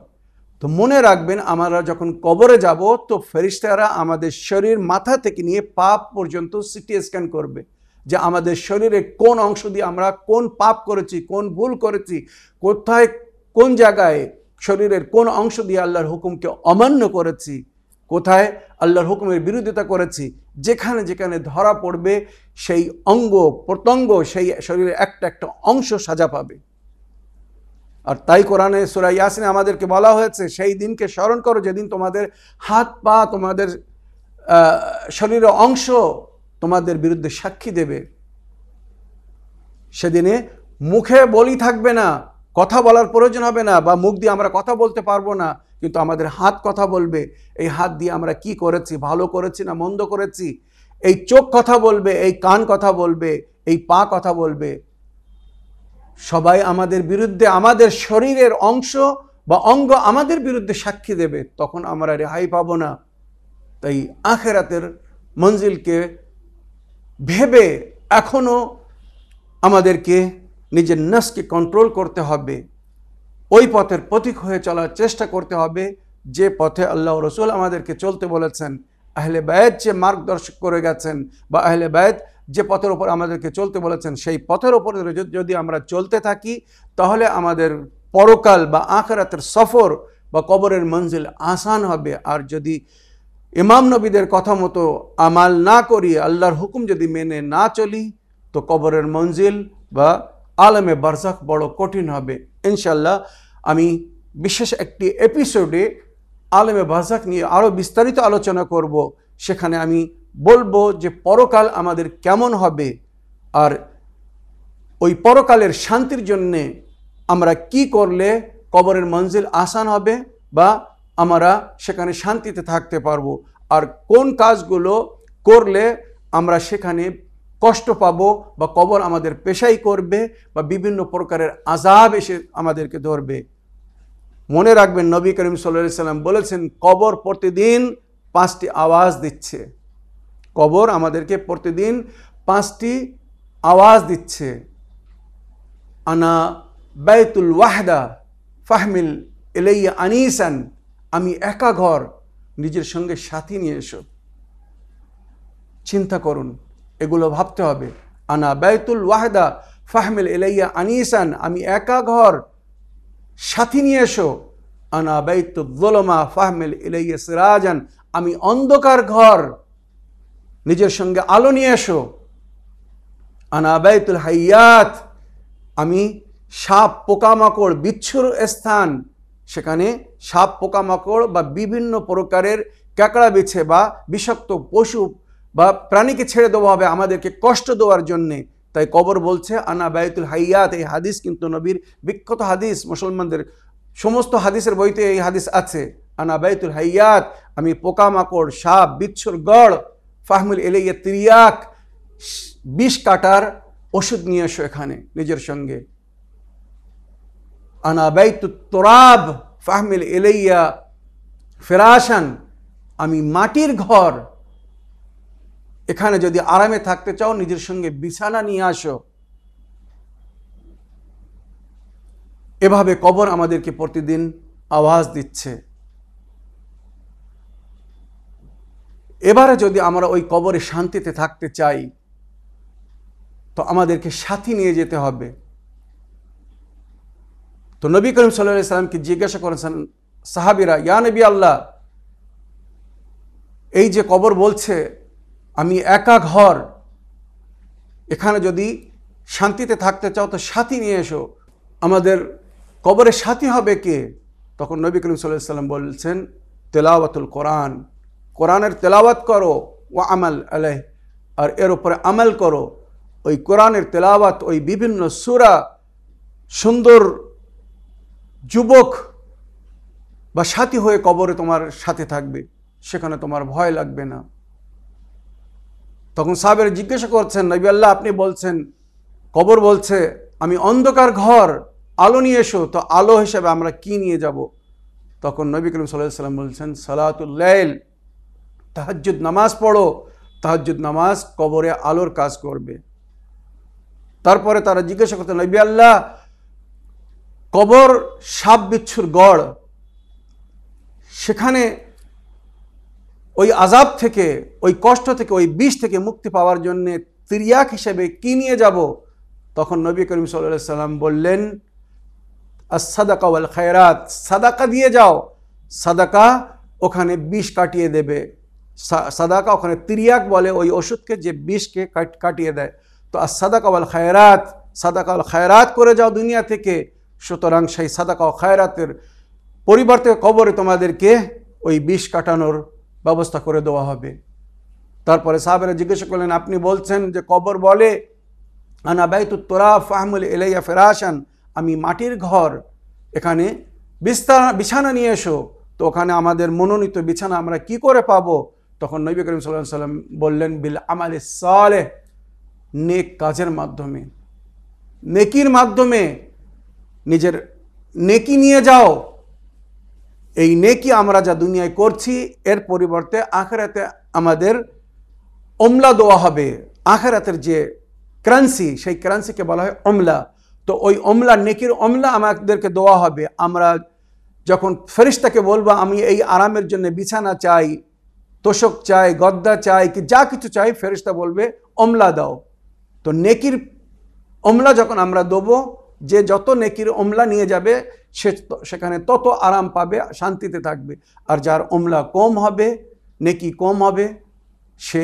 তো মনে রাখবেন আমরা যখন কবরে যাব, তো ফেরিস্তারা আমাদের শরীর মাথা থেকে নিয়ে পাপ পর্যন্ত সিটি স্ক্যান করবে। যে আমাদের শরীরে কোন অংশ দিয়ে আমরা কোন পাপ করেছি, কোন ভুল করেছি, কোথায়, কোন জায়গায় শরীরের কোন অংশ দিয়ে আল্লাহর হুকুমকে অমান্য করেছি, কোথায় আল্লাহর হুকুমের বিরোধিতা করেছি, যেখানে যেখানে ধরা পড়বে, সেই অঙ্গ প্রত্যঙ্গ, সেই শরীরের একটা একটা অংশ সাজা পাবে। আর তাই কোরআনে সুরা ইয়াসিনে আমাদেরকে বলা হয়েছে, সেই দিনকে স্মরণ করো, যেদিন তোমাদের হাত পা তোমাদের শরীরের অংশ তোমাদের বিরুদ্ধে সাক্ষী দেবে। সেদিনে মুখে বলি থাকবে না, কথা বলার প্রয়োজন হবে না বা মুখ দিয়ে আমরা কথা বলতে পারব না, কিন্তু আমাদের হাত কথা বলবে। এই হাত দিয়ে আমরা কি করেছি, ভালো করেছি না মন্দ করেছি? এই চোখ কথা বলবে, এই কান কথা বলবে, এই পা কথা বলবে। সবাই আমাদের বিরুদ্ধে আমাদের শরীরের অংশ বা অঙ্গ আমাদের বিরুদ্ধে সাক্ষী দেবে, তখন আমরা রেহাই পাবো না। তাই আখেরাতের মঞ্জিলকে ভেবে এখনও আমাদেরকে নিজের নাসকে কন্ট্রোল করতে হবে। ওই পথের প্রতীক হয়ে চলার চেষ্টা করতে হবে। যে পথে আল্লাহ রসুল আমাদেরকে চলতে বলেছেন, আহলে বায়ত যে মার্গদর্শক করে গেছেন বা আহলে বায়ত যে পথের ওপর আমাদেরকে চলতে বলেছেন, সেই পথের ওপর যদি আমরা চলতে থাকি, তাহলে আমাদের পরকাল বা আখরাতের সফর বা কবরের মঞ্জিল আসান হবে। আর যদি ইমাম নবীদের কথা মতো আমাল না করি, আল্লাহর হুকুম যদি মেনে না চলি, তো কবরের মঞ্জিল বা আলমে বারজাক বড় কঠিন হবে। ইনশাল্লাহ আমি বিশেষ একটি এপিসোডে আলমে বারজাক নিয়ে আরও বিস্তারিত আলোচনা করব। সেখানে আমি বলব যে পরকাল আমাদের কেমন হবে আর ওই পরকালের শান্তির জন্যে আমরা কি করলে কবরের মঞ্জিল আসান হবে বা আমরা সেখানে শান্তিতে থাকতে পারব। আর কোন কাজগুলো করলে আমরা সেখানে কষ্ট পাব বা কবর আমাদের পেশাই করবে বা বিভিন্ন প্রকারের আজাব এসে আমাদেরকে ধরবে। মনে রাখবেন, নবী করিম সাল্লা সাল্লাম বলেছেন, কবর প্রতিদিন পাঁচটি আওয়াজ দিচ্ছে। কবর আমাদেরকে প্রতিদিন পাঁচটি আওয়াজ দিচ্ছে। আনা বাইতুল ওয়াহদা ফাহমিল এলাইয়া আনিসান আমি একা ঘর নিজের সঙ্গে সাথী নিয়ে এসো। চিন্তা করুন, এগুলো ভাবতে হবে। আনা বাইতুল ওয়াহেদা ফাহমেল এলাইয়া আনিসান, আমি একা ঘর সাথী নিয়ে এসো। আনা বাইতুদ্দোলমা ফাহমেল এলাইয়া সিরাজান, আমি অন্ধকার ঘর নিজের সঙ্গে আলো নিয়ে এসো। আনা বাইতুল হাইয়াত, আমি সাপ পোকামাকড় বিচ্ছুর স্থান সেখানে সাপ পোকামাকড় বা বিভিন্ন প্রকারের ক্যাকড়া বিছে বা বিষাক্ত পশু বা প্রাণীকে ছেড়ে দেওয়া হবে আমাদেরকে কষ্ট দেওয়ার জন্যে। তাই কবর বলছে, আনা বায়তুল হাইয়াত এই হাদিস কিন্তু নবীর বিখ্যাত হাদিস। মুসলমানদের সমস্ত হাদিসের বইতে এই হাদিস আছে, আনা বায়তুল হাইয়াত আমি পোকামাকড়, সাপ, বিচ্ছুর গড় ফাহমুল এলাইয়া তিরিয়াক বিষ কাটার ওষুধ নিয়ে এসো এখানে নিজের সঙ্গে। আনা বাইতু তোরাব ফাহমিল এলাইয়া ফেরাসান আমি মাটির ঘর। এখানে যদি আরামে থাকতে চাও, নিজের সঙ্গে বিছানা নিয়ে আসো। এভাবে কবর আমাদেরকে প্রতিদিন আওয়াজ দিচ্ছে। এবারে যদি আমরা ওই কবরে শান্তিতে থাকতে চাই, তো আমাদেরকে সাথী নিয়ে যেতে হবে। তো নবী করিম সাল্লাহ সাল্লামকে জিজ্ঞাসা করেছেন সাহাবিরা, ইয়া নবী আল্লাহ, এই যে কবর বলছে, আমি একা ঘর, এখানে যদি শান্তিতে থাকতে চাও তো সাথী নিয়ে এসো। আমাদের কবরের সাথী হবে কে? তখন নবী করিম সাল্লাহ সাল্লাম বলছেন, তেলাওয়াতুল কোরআন, কোরআনের তেলাওয়াত করো ও আমাল আলহ আর এর উপরে আমল করো। ওই কোরআনের তেলাওয়াত, ওই বিভিন্ন সুরা সুন্দর যুবক বা সাথী হয়ে কবরে তোমার সাথে থাকবে, সেখানে তোমার ভয় লাগবে না। তখন সাহেবের জিজ্ঞাসা করছেন, নবী আল্লাহ, আপনি বলছেন, কবর বলছে, আমি অন্ধকার ঘর, আলো নিয়ে এসো, তো আলো হিসেবে আমরা কি নিয়ে যাব? তখন নবী করিম সাল্লাহ সাল্লাম বলছেন সালাতুল্লাইল তাহাজ্জুদ নামাজ পড়ো, তাহাজ্জুদ নামাজ কবরে আলোর কাজ করবে। তারপরে তারা জিজ্ঞাসা করতেন নবী আল্লাহ কবর সাপ বিচ্ছুর গড়। সেখানে ওই আজাব থেকে, ওই কষ্ট থেকে, ওই বিষ থেকে মুক্তি পাওয়ার জন্য তিরিয়াক হিসেবে কি নিয়ে যাব? তখন নবী করিম সাল্লাম বললেন সাদাকা ওয়াল খায়রাত, সাদাকা দিয়ে যাও। সাদাকা ওখানে বিষ কাটিয়ে দেবে। সাদাকা ওখানে তিরিয়াক বলে ওই ওষুধকে যে বিষকে কাটিয়ে দেয়। তো আর সাদাকা ওয়াল খায়রাত, সাদাকা ওয়াল খায়রাত করে যাও দুনিয়া থেকে। সুতরাং সেই সাদাকা খায়রাতের পরিবর্তে কবরে তোমাদেরকে ওই বিষ কাটানোর ব্যবস্থা করে দেওয়া হবে। তারপরে সাহাবেরা জিজ্ঞাসা করলেন, আপনি বলছেন যে কবর বলে, আনা বাইতু তোরা ফাহমুল এলাইয়া ফেরাসান আমি মাটির ঘর এখানে বিস্তার বিছানা নিয়ে এসো, তো ওখানে আমাদের মনোনীত বিছানা আমরা কি করে পাবো? তখন নবী করিম সাল্লাহ সাল্লাম বললেন, বিল আমালে সালে নেক কাজের মাধ্যমে। নেকির মাধ্যমে নিজের নেকি নিয়ে যাও। এই নেকি আমরা যা দুনিয়ায় করছি, এর পরিবর্তে আখেরাতে আমাদের অমলা দেওয়া হবে। আখেরাতের যে ক্রান্সি সেই ক্রান্সিকে বলা হয় অমলা। তো ওই অমলা নেকির অমলা আমাদেরকে দেওয়া হবে। আমরা যখন ফেরিস্তাকে বলব, আমি এই আরামের জন্য বিছানা চাই, তোষক চাই, গদ্দা চাই, কি যা কিছু চাই ফেরিস্তা বলবে, অমলা দাও। তো নেকির অমলা যখন আমরা দেবো যে যত নেকির অমলা নিয়ে যাবে, সে সেখানে তত আরাম পাবে, শান্তিতে থাকবে। আর যার অমলা কম হবে, নেকি কম হবে, সে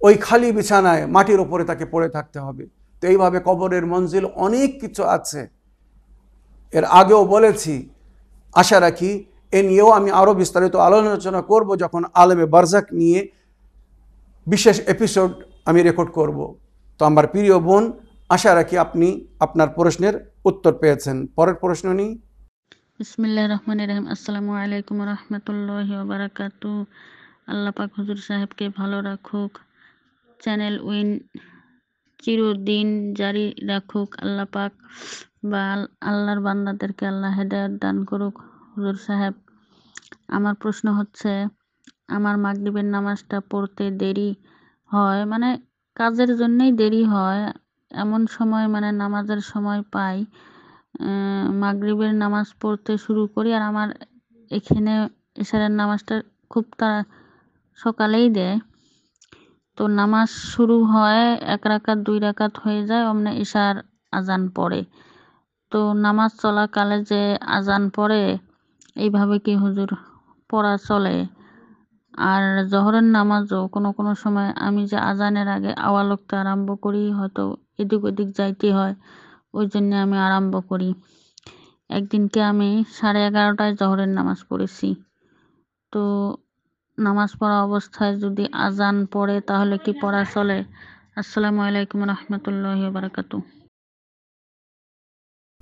ওই খালি বিছানায় মাটির ওপরে তাকে পড়ে থাকতে হবে। তো এইভাবে কবরের মঞ্জিল অনেক কিছু আছে। এর আগেও বলেছি, আশা রাখি এ নিয়েও আমি আরও বিস্তারিত আলোচনা করব যখন আলমে বারজাক নিয়ে বিশেষ এপিসোড আমি রেকর্ড করব। তো আমার প্রিয় বোন আশা রাখি আপনি আপনার প্রশ্নের উত্তর পেয়েছেন। পরের প্রশ্ন নিই। বিসমিল্লাহ রহমান রহিম। আসসালামু আলাইকুম রহমতুল্লাহ বারাকাতু আল্লাহ পাক হুজুর সাহেবকে ভালো রাখুক, চ্যানেল উইন চিরদিন জারি রাখুক, আল্লাহ পাক বা আল্লাহর বান্দাদেরকে আল্লাহ হেদায়ত দান করুক। হুজুর সাহেব, আমার প্রশ্ন হচ্ছে, আমার মাগরিবের নামাজটা পড়তে দেরি হয়? মানে কাজের জন্যই দেরি হয় এমন সময় মানে নামাজের সময় পাই মাগরিবের নামাজ পড়তে শুরু করি। আর আমার এখানে এশারের নামাজটা খুব তারা সকালেই দেয়। তো নামাজ শুরু হয়, এক রাকাত, দুই রাকাত হয়ে যায়, অমনে ঈশার আজান পড়ে। তো নামাজ চলাকালে যে আজান পড়ে, এইভাবে কি হুজুর পড়া চলে? আর জহরের নামাজও কোনো কোনো সময় আমি যে আজানের আগে আওয়ালকতে আরম্ভ করি, হয়তো এদিক ওদিক যাইতে হয়, ওই জন্যে আমি আরম্ভ করি। একদিনকে আমি সাড়ে এগারোটায় জহরের নামাজ পড়েছি। তো নামাজ পড়া অবস্থায় যদি আজান পড়ে তাহলে কি পড়া চলে? আসসালামু আলাইকুম রহমতুল্লাহ বারাকাতু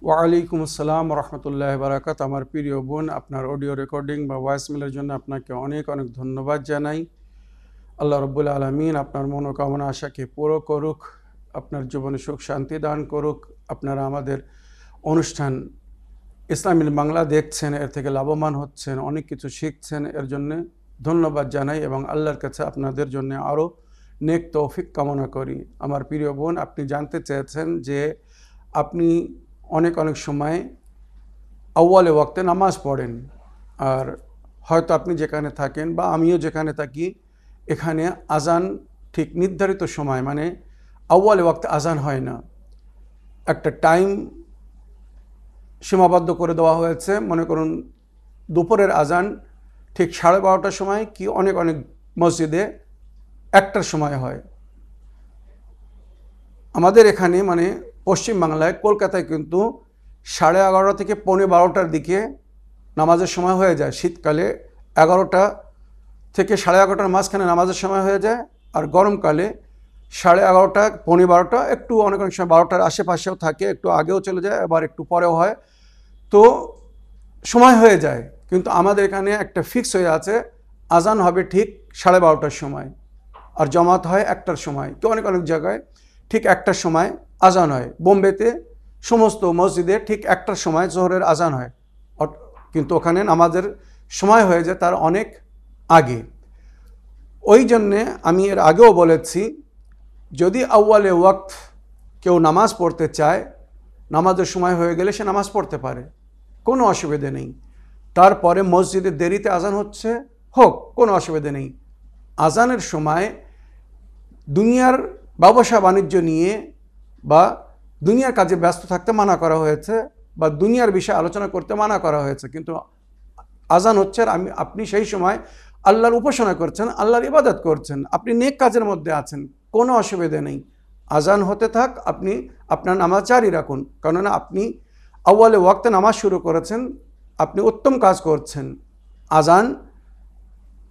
ওয়ালাইকুম আসসালাম রহমতুল্লাহ বারাকাত আমার প্রিয় বোন, আপনার অডিও রেকর্ডিং বা ভয়েস মেলের জন্য আপনাকে অনেক অনেক ধন্যবাদ জানাই। আল্লাহ রব্বুল আলমিন আপনার মনোকামনা আশাকে পুরো করুক। আপনার জীবনে সুখ, শান্তি দান করুক। আপনারা আমাদের অনুষ্ঠান ইসলামী বাংলা দেখছেন, এর থেকে লাভবান হচ্ছেন, অনেক কিছু শিখছেন। এর জন্যে ধন্যবাদ জানাই এবং আল্লাহর কাছে আপনাদের জন্য আরও নেক তৌফিক কামনা করি। আমার প্রিয় বোন, আপনি জানতে চেয়েছেন যে আপনি অনেক অনেক সময় আউ্বালে ওয়াক্তে নামাজ পড়েন। আর হয়তো আপনি যেখানে থাকেন বা আমিও যেখানে থাকি, এখানে আজান ঠিক নির্ধারিত সময় মানে আউ্বালে ওয়াক্তে আজান হয় না। একটা টাইম সীমাবদ্ধ করে দেওয়া হয়েছে। মনে করুন দুপুরের আজান ঠিক সাড়ে বারোটার সময় কি অনেক অনেক মসজিদে একটার সময় হয়। আমাদের এখানে মানে পশ্চিম বাংলায় কলকাতায় কিন্তু সাড়ে এগারোটা থেকে পৌনে বারোটার দিকে নামাজের সময় হয়ে যায়। শীতকালে এগারোটা থেকে সাড়ে এগারোটার মাঝখানে নামাজের সময় হয়ে যায় আর গরমকালে সাড়ে এগারোটা, পৌনে বারোটা, একটু অনেক অনেক সময় বারোটার আশেপাশেও থাকে, একটু আগেও চলে যায়, আবার একটু পরেও হয়। তো সময় হয়ে যায়, কিন্তু আমাদের এখানে একটা ফিক্স হয়ে আছে, আজান হবে ঠিক সাড়ে বারোটার সময় আর জমাত হয় একটার সময়। তো অনেক অনেক জায়গায় ঠিক একটার সময় আজান হয়। বোম্বেতে সমস্ত মসজিদে ঠিক একটার সময় জোহরের আজান হয়। কিন্তু ওখানে নামাজের সময় হয়ে যায় তার অনেক আগে। ওই জন্যে আমি এর আগেও বলেছি যদি আউ্বালে ওয়াক্ত কেউ নামাজ পড়তে চায়, নামাজের সময় হয়ে গেলে সে নামাজ পড়তে পারে, কোনো অসুবিধে নেই। তারপরে মসজিদে দেরিতে আজান হচ্ছে, হোক, কোনো অসুবিধে নেই। আজানের সময় দুনিয়ার ব্যবসা বাণিজ্য নিয়ে বা দুনিয়ার কাজে ব্যস্ত থাকতে মানা করা হয়েছে বা দুনিয়ার বিষয়ে আলোচনা করতে মানা করা হয়েছে, কিন্তু আজান হচ্ছে আমি, আপনি সেই সময় আল্লাহর উপাসনা করছেন, আল্লাহর ইবাদত করছেন, আপনি নেক কাজের মধ্যে আছেন। কোনো অসুবিধে নেই। আজান হতে থাক, আপনি আপনার নামাজ জারি রাখুন। কেননা আপনি আউ্বালে ওয়াক্তে নামাজ শুরু করেছেন, আপনি উত্তম কাজ করছেন। আজান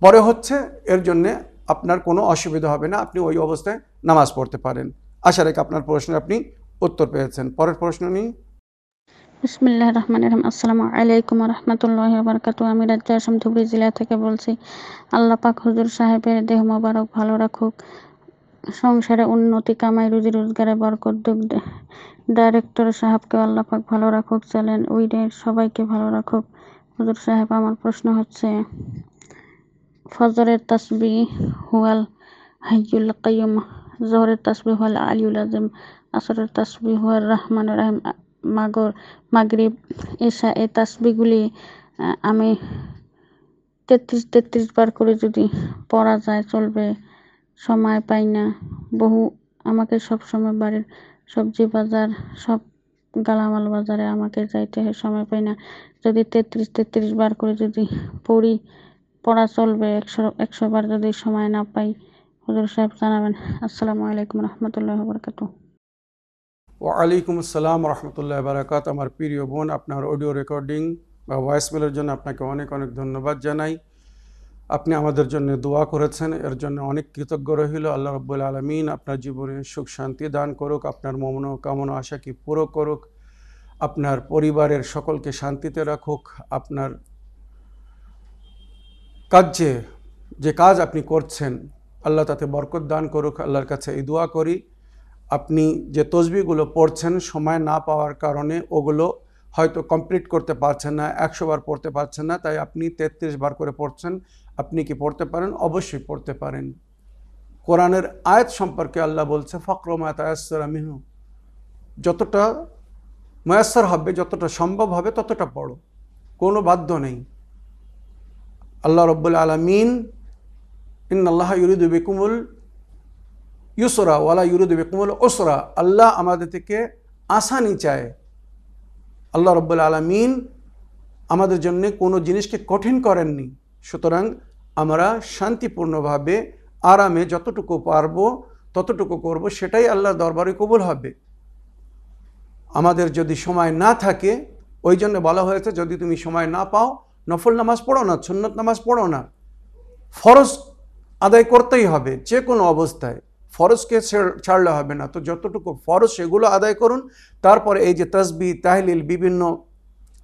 পরে হচ্ছে, এর জন্যে আপনার কোনো অসুবিধা হবে না, আপনি ওই অবস্থায় নামাজ পড়তে পারেন। আশা রেখে আপনার প্রশ্নের আপনি উত্তর পেয়েছেন। পরের প্রশ্ন নিয়ে বিসমিল্লাহ রহমান রহিম। আসসালামু আলাইকুম রহমতুল্লাহ বারকাতু আমি রাজ্য আসাম ধুবড়ি জেলা থেকে বলছি, আল্লাহ পাক হুজুর সাহেবের দেহ মোবারক ভালো রাখুক। সংসারে উন্নতি কামাই, রুজি রোজগারে বরকত দুঃখ ডাইরেক্টর সাহেবকে আল্লাহ পাক ভালো রাখুক চ্যানেল উইডের সবাইকে ভালো রাখুক। হুজুর সাহেব, আমার প্রশ্ন হচ্ছে, ফজরের তাসবি হুয়াল হাইয়ুল কাইয়ুম, জোহরের তাসবি হুয়াল আলিউল আজম আসরের তাসবি হুয়াল রহমান রাহিম, মাগর, মাগরিব, এশা, এই তাসবিগুলি আমি তেত্রিশ তেত্রিশ বার করে যদি পড়া যায়, চলবে সময় পাই না। বহু আমাকে সব সময় বাড়ির সবজি বাজার, সব গালামাল বাজারে আমাকে যাইতে হয়, সময় পাই না। যদি তেত্রিশ তেত্রিশ বার করে যদি পড়ি, পড়া চলবে, একশো একশো বার যদি সময় না পাই, হুজুর সাহেব জানাবেন, আসসালামু আলাইকুম রহমতুল্লাহ বরকাতু ওয়ালাইকুম আসসালাম রহমতুল্লাহ বারাকাত আমার প্রিয় বোন, আপনার অডিও রেকর্ডিং বা ভয়েসমেলের জন্য আপনাকে অনেক অনেক ধন্যবাদ জানাই। আপনি আমাদের জন্য দোয়া করেছেন, এর জন্য অনেক কৃতজ্ঞ রহিল আল্লাহ রব্বুল আলমিন আপনার জীবনে সুখ শান্তি দান করুক, আপনার মমন কামনা আশা কি পুরো করুক, আপনার পরিবারের সকলকে শান্তিতে রাখুক, আপনার কাজে যে কাজ আপনি করছেন, আল্লাহ তাতে বরকত দান করুক, আল্লাহর কাছে এই দোয়া করি। আপনি যে তসবিগুলো পড়ছেন, সময় না পাওয়ার কারণে ওগুলো হয়তো কমপ্লিট করতে পারছেন না, একশো বার পড়তে পারছেন না, তাই আপনি তেত্রিশ বার করে পড়ছেন। আপনি কি পড়তে পারেন? অবশ্যই পড়তে পারেন। কোরআনের আয়াত সম্পর্কে আল্লাহ বলছে, ফক্র মায়াতায়াসর মিনু যতটা ময়াসর হবে, যতটা সম্ভব হবে, ততটা পড়ো। কোনো বাধ্য নেই। আল্লাহ রব্বুল আলমিন ইন আল্লাহ ইউরিদু বেকুমুল ইউসরা ওয়ালা ইউরুদ বেকুমুল ওসরা আল্লাহ আমাদের থেকে আসানি চায় আল্লাহ রব্বুল আলমিন আমাদের জন্য কোনো জিনিসকে কঠিন করেননি। সুতরাং আমরা শান্তিপূর্ণভাবে আরামে যতটুকু পারব, ততটুকু করব, সেটাই আল্লাহর দরবারে কবুল হবে। আমাদের যদি সময় না থাকে, ওই জন্য বলা হয়েছে, যদি তুমি সময় না পাও, নফল নামাজ পড়ো না, সুন্নত নামাজ পড়ো না। ফরজ আদায় করতেই হবে, যে কোনো অবস্থায়। ফরজকে ছাড়লে হবে না। তো যতটুকু ফরজ, সেগুলো আদায় করুন। তারপরে এই যে তসবি তাহলিল, বিভিন্ন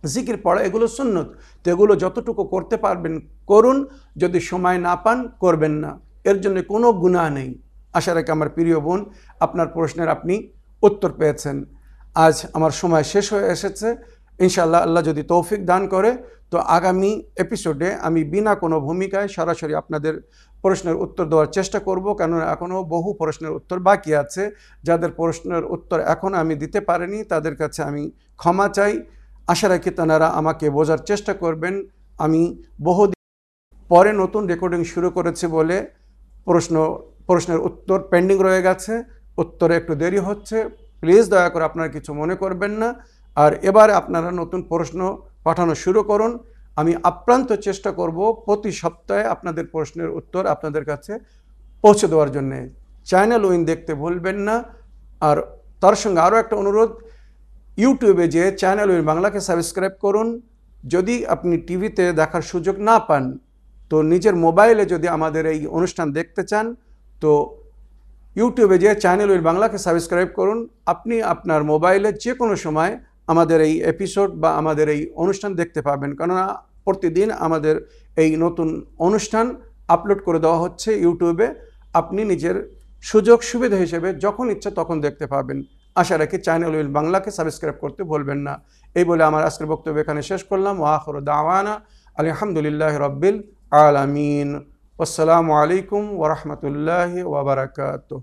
জিকির পড়া, এগুলো সুন্নত। তো এগুলো যতটুকু করতে পারবেন, করুন। যদি সময় না পান, করবেন না। এর জন্য কোনো গুণা নেই। আশা রাখি আমার প্রিয় বোন, আপনার প্রশ্নের আপনি উত্তর পেয়েছেন। আজ আমার সময় শেষ হয়ে এসেছে। ইনশাআল্লাহ আল্লাহ যদি তৌফিক দান করে, তো আগামী এপিসোডে আমি বিনা কোনো ভূমিকায় সরাসরি আপনাদের প্রশ্নের উত্তর দেওয়ার চেষ্টা করব। কেননা এখনও বহু প্রশ্নের উত্তর বাকি আছে। যাদের প্রশ্নের উত্তর এখনও আমি দিতে পারিনি, তাদের কাছে আমি ক্ষমা চাই। আশা রাখি তারা আমাকে বোঝার চেষ্টা করবেন। আমি বহুদিন পরে নতুন রেকর্ডিং শুরু করেছি বলে প্রশ্ন, প্রশ্নের উত্তর পেন্ডিং রয়ে গেছে। উত্তরে একটু দেরি হচ্ছে। প্লিজ দয়া করে আপনারা কিছু মনে করবেন না। আর এবারে আপনারা নতুন প্রশ্ন পাঠানো শুরু করুন। আমি আপ্রান্ত চেষ্টা করব প্রতি সপ্তাহে আপনাদের প্রশ্নের উত্তর আপনাদের কাছে পৌঁছে দেওয়ার জন্যে। চ্যানেল উইন দেখতে ভুলবেন না। আর তার সঙ্গে আরও একটা অনুরোধ ইউটিউবে যে চ্যানেল উইন বাংলাকে সাবস্ক্রাইব করুন। যদি আপনি টিভিতে দেখার সুযোগ না পান, তো নিজের মোবাইলে যদি আমাদের এই অনুষ্ঠান দেখতে চান, তো ইউটিউবে যে চ্যানেল উইন বাংলাকে সাবস্ক্রাইব করুন। আপনি আপনার মোবাইলে যে কোনো সময় আমাদের এই এপিসোড বা আমাদের এই অনুষ্ঠান দেখতে পাবেন। কেননা প্রতিদিন আমাদের এই নতুন অনুষ্ঠান আপলোড করে দেওয়া হচ্ছে ইউটিউবে। আপনি নিজের সুযোগ সুবিধা হিসেবে যখন ইচ্ছা তখন দেখতে পাবেন। আশা রাখি চ্যানেল উইল বাংলাকে সাবস্ক্রাইব করতে ভুলবেন না। এই বলে আমার আজকের বক্তব্য এখানে শেষ করলাম। ওয়াহর দাওয়ানা। আলহামদুলিল্লাহ রব্বিল আলামিন। আসসালামু আলাইকুম ওরহমতুল্লাহ ওবরাকাতুহ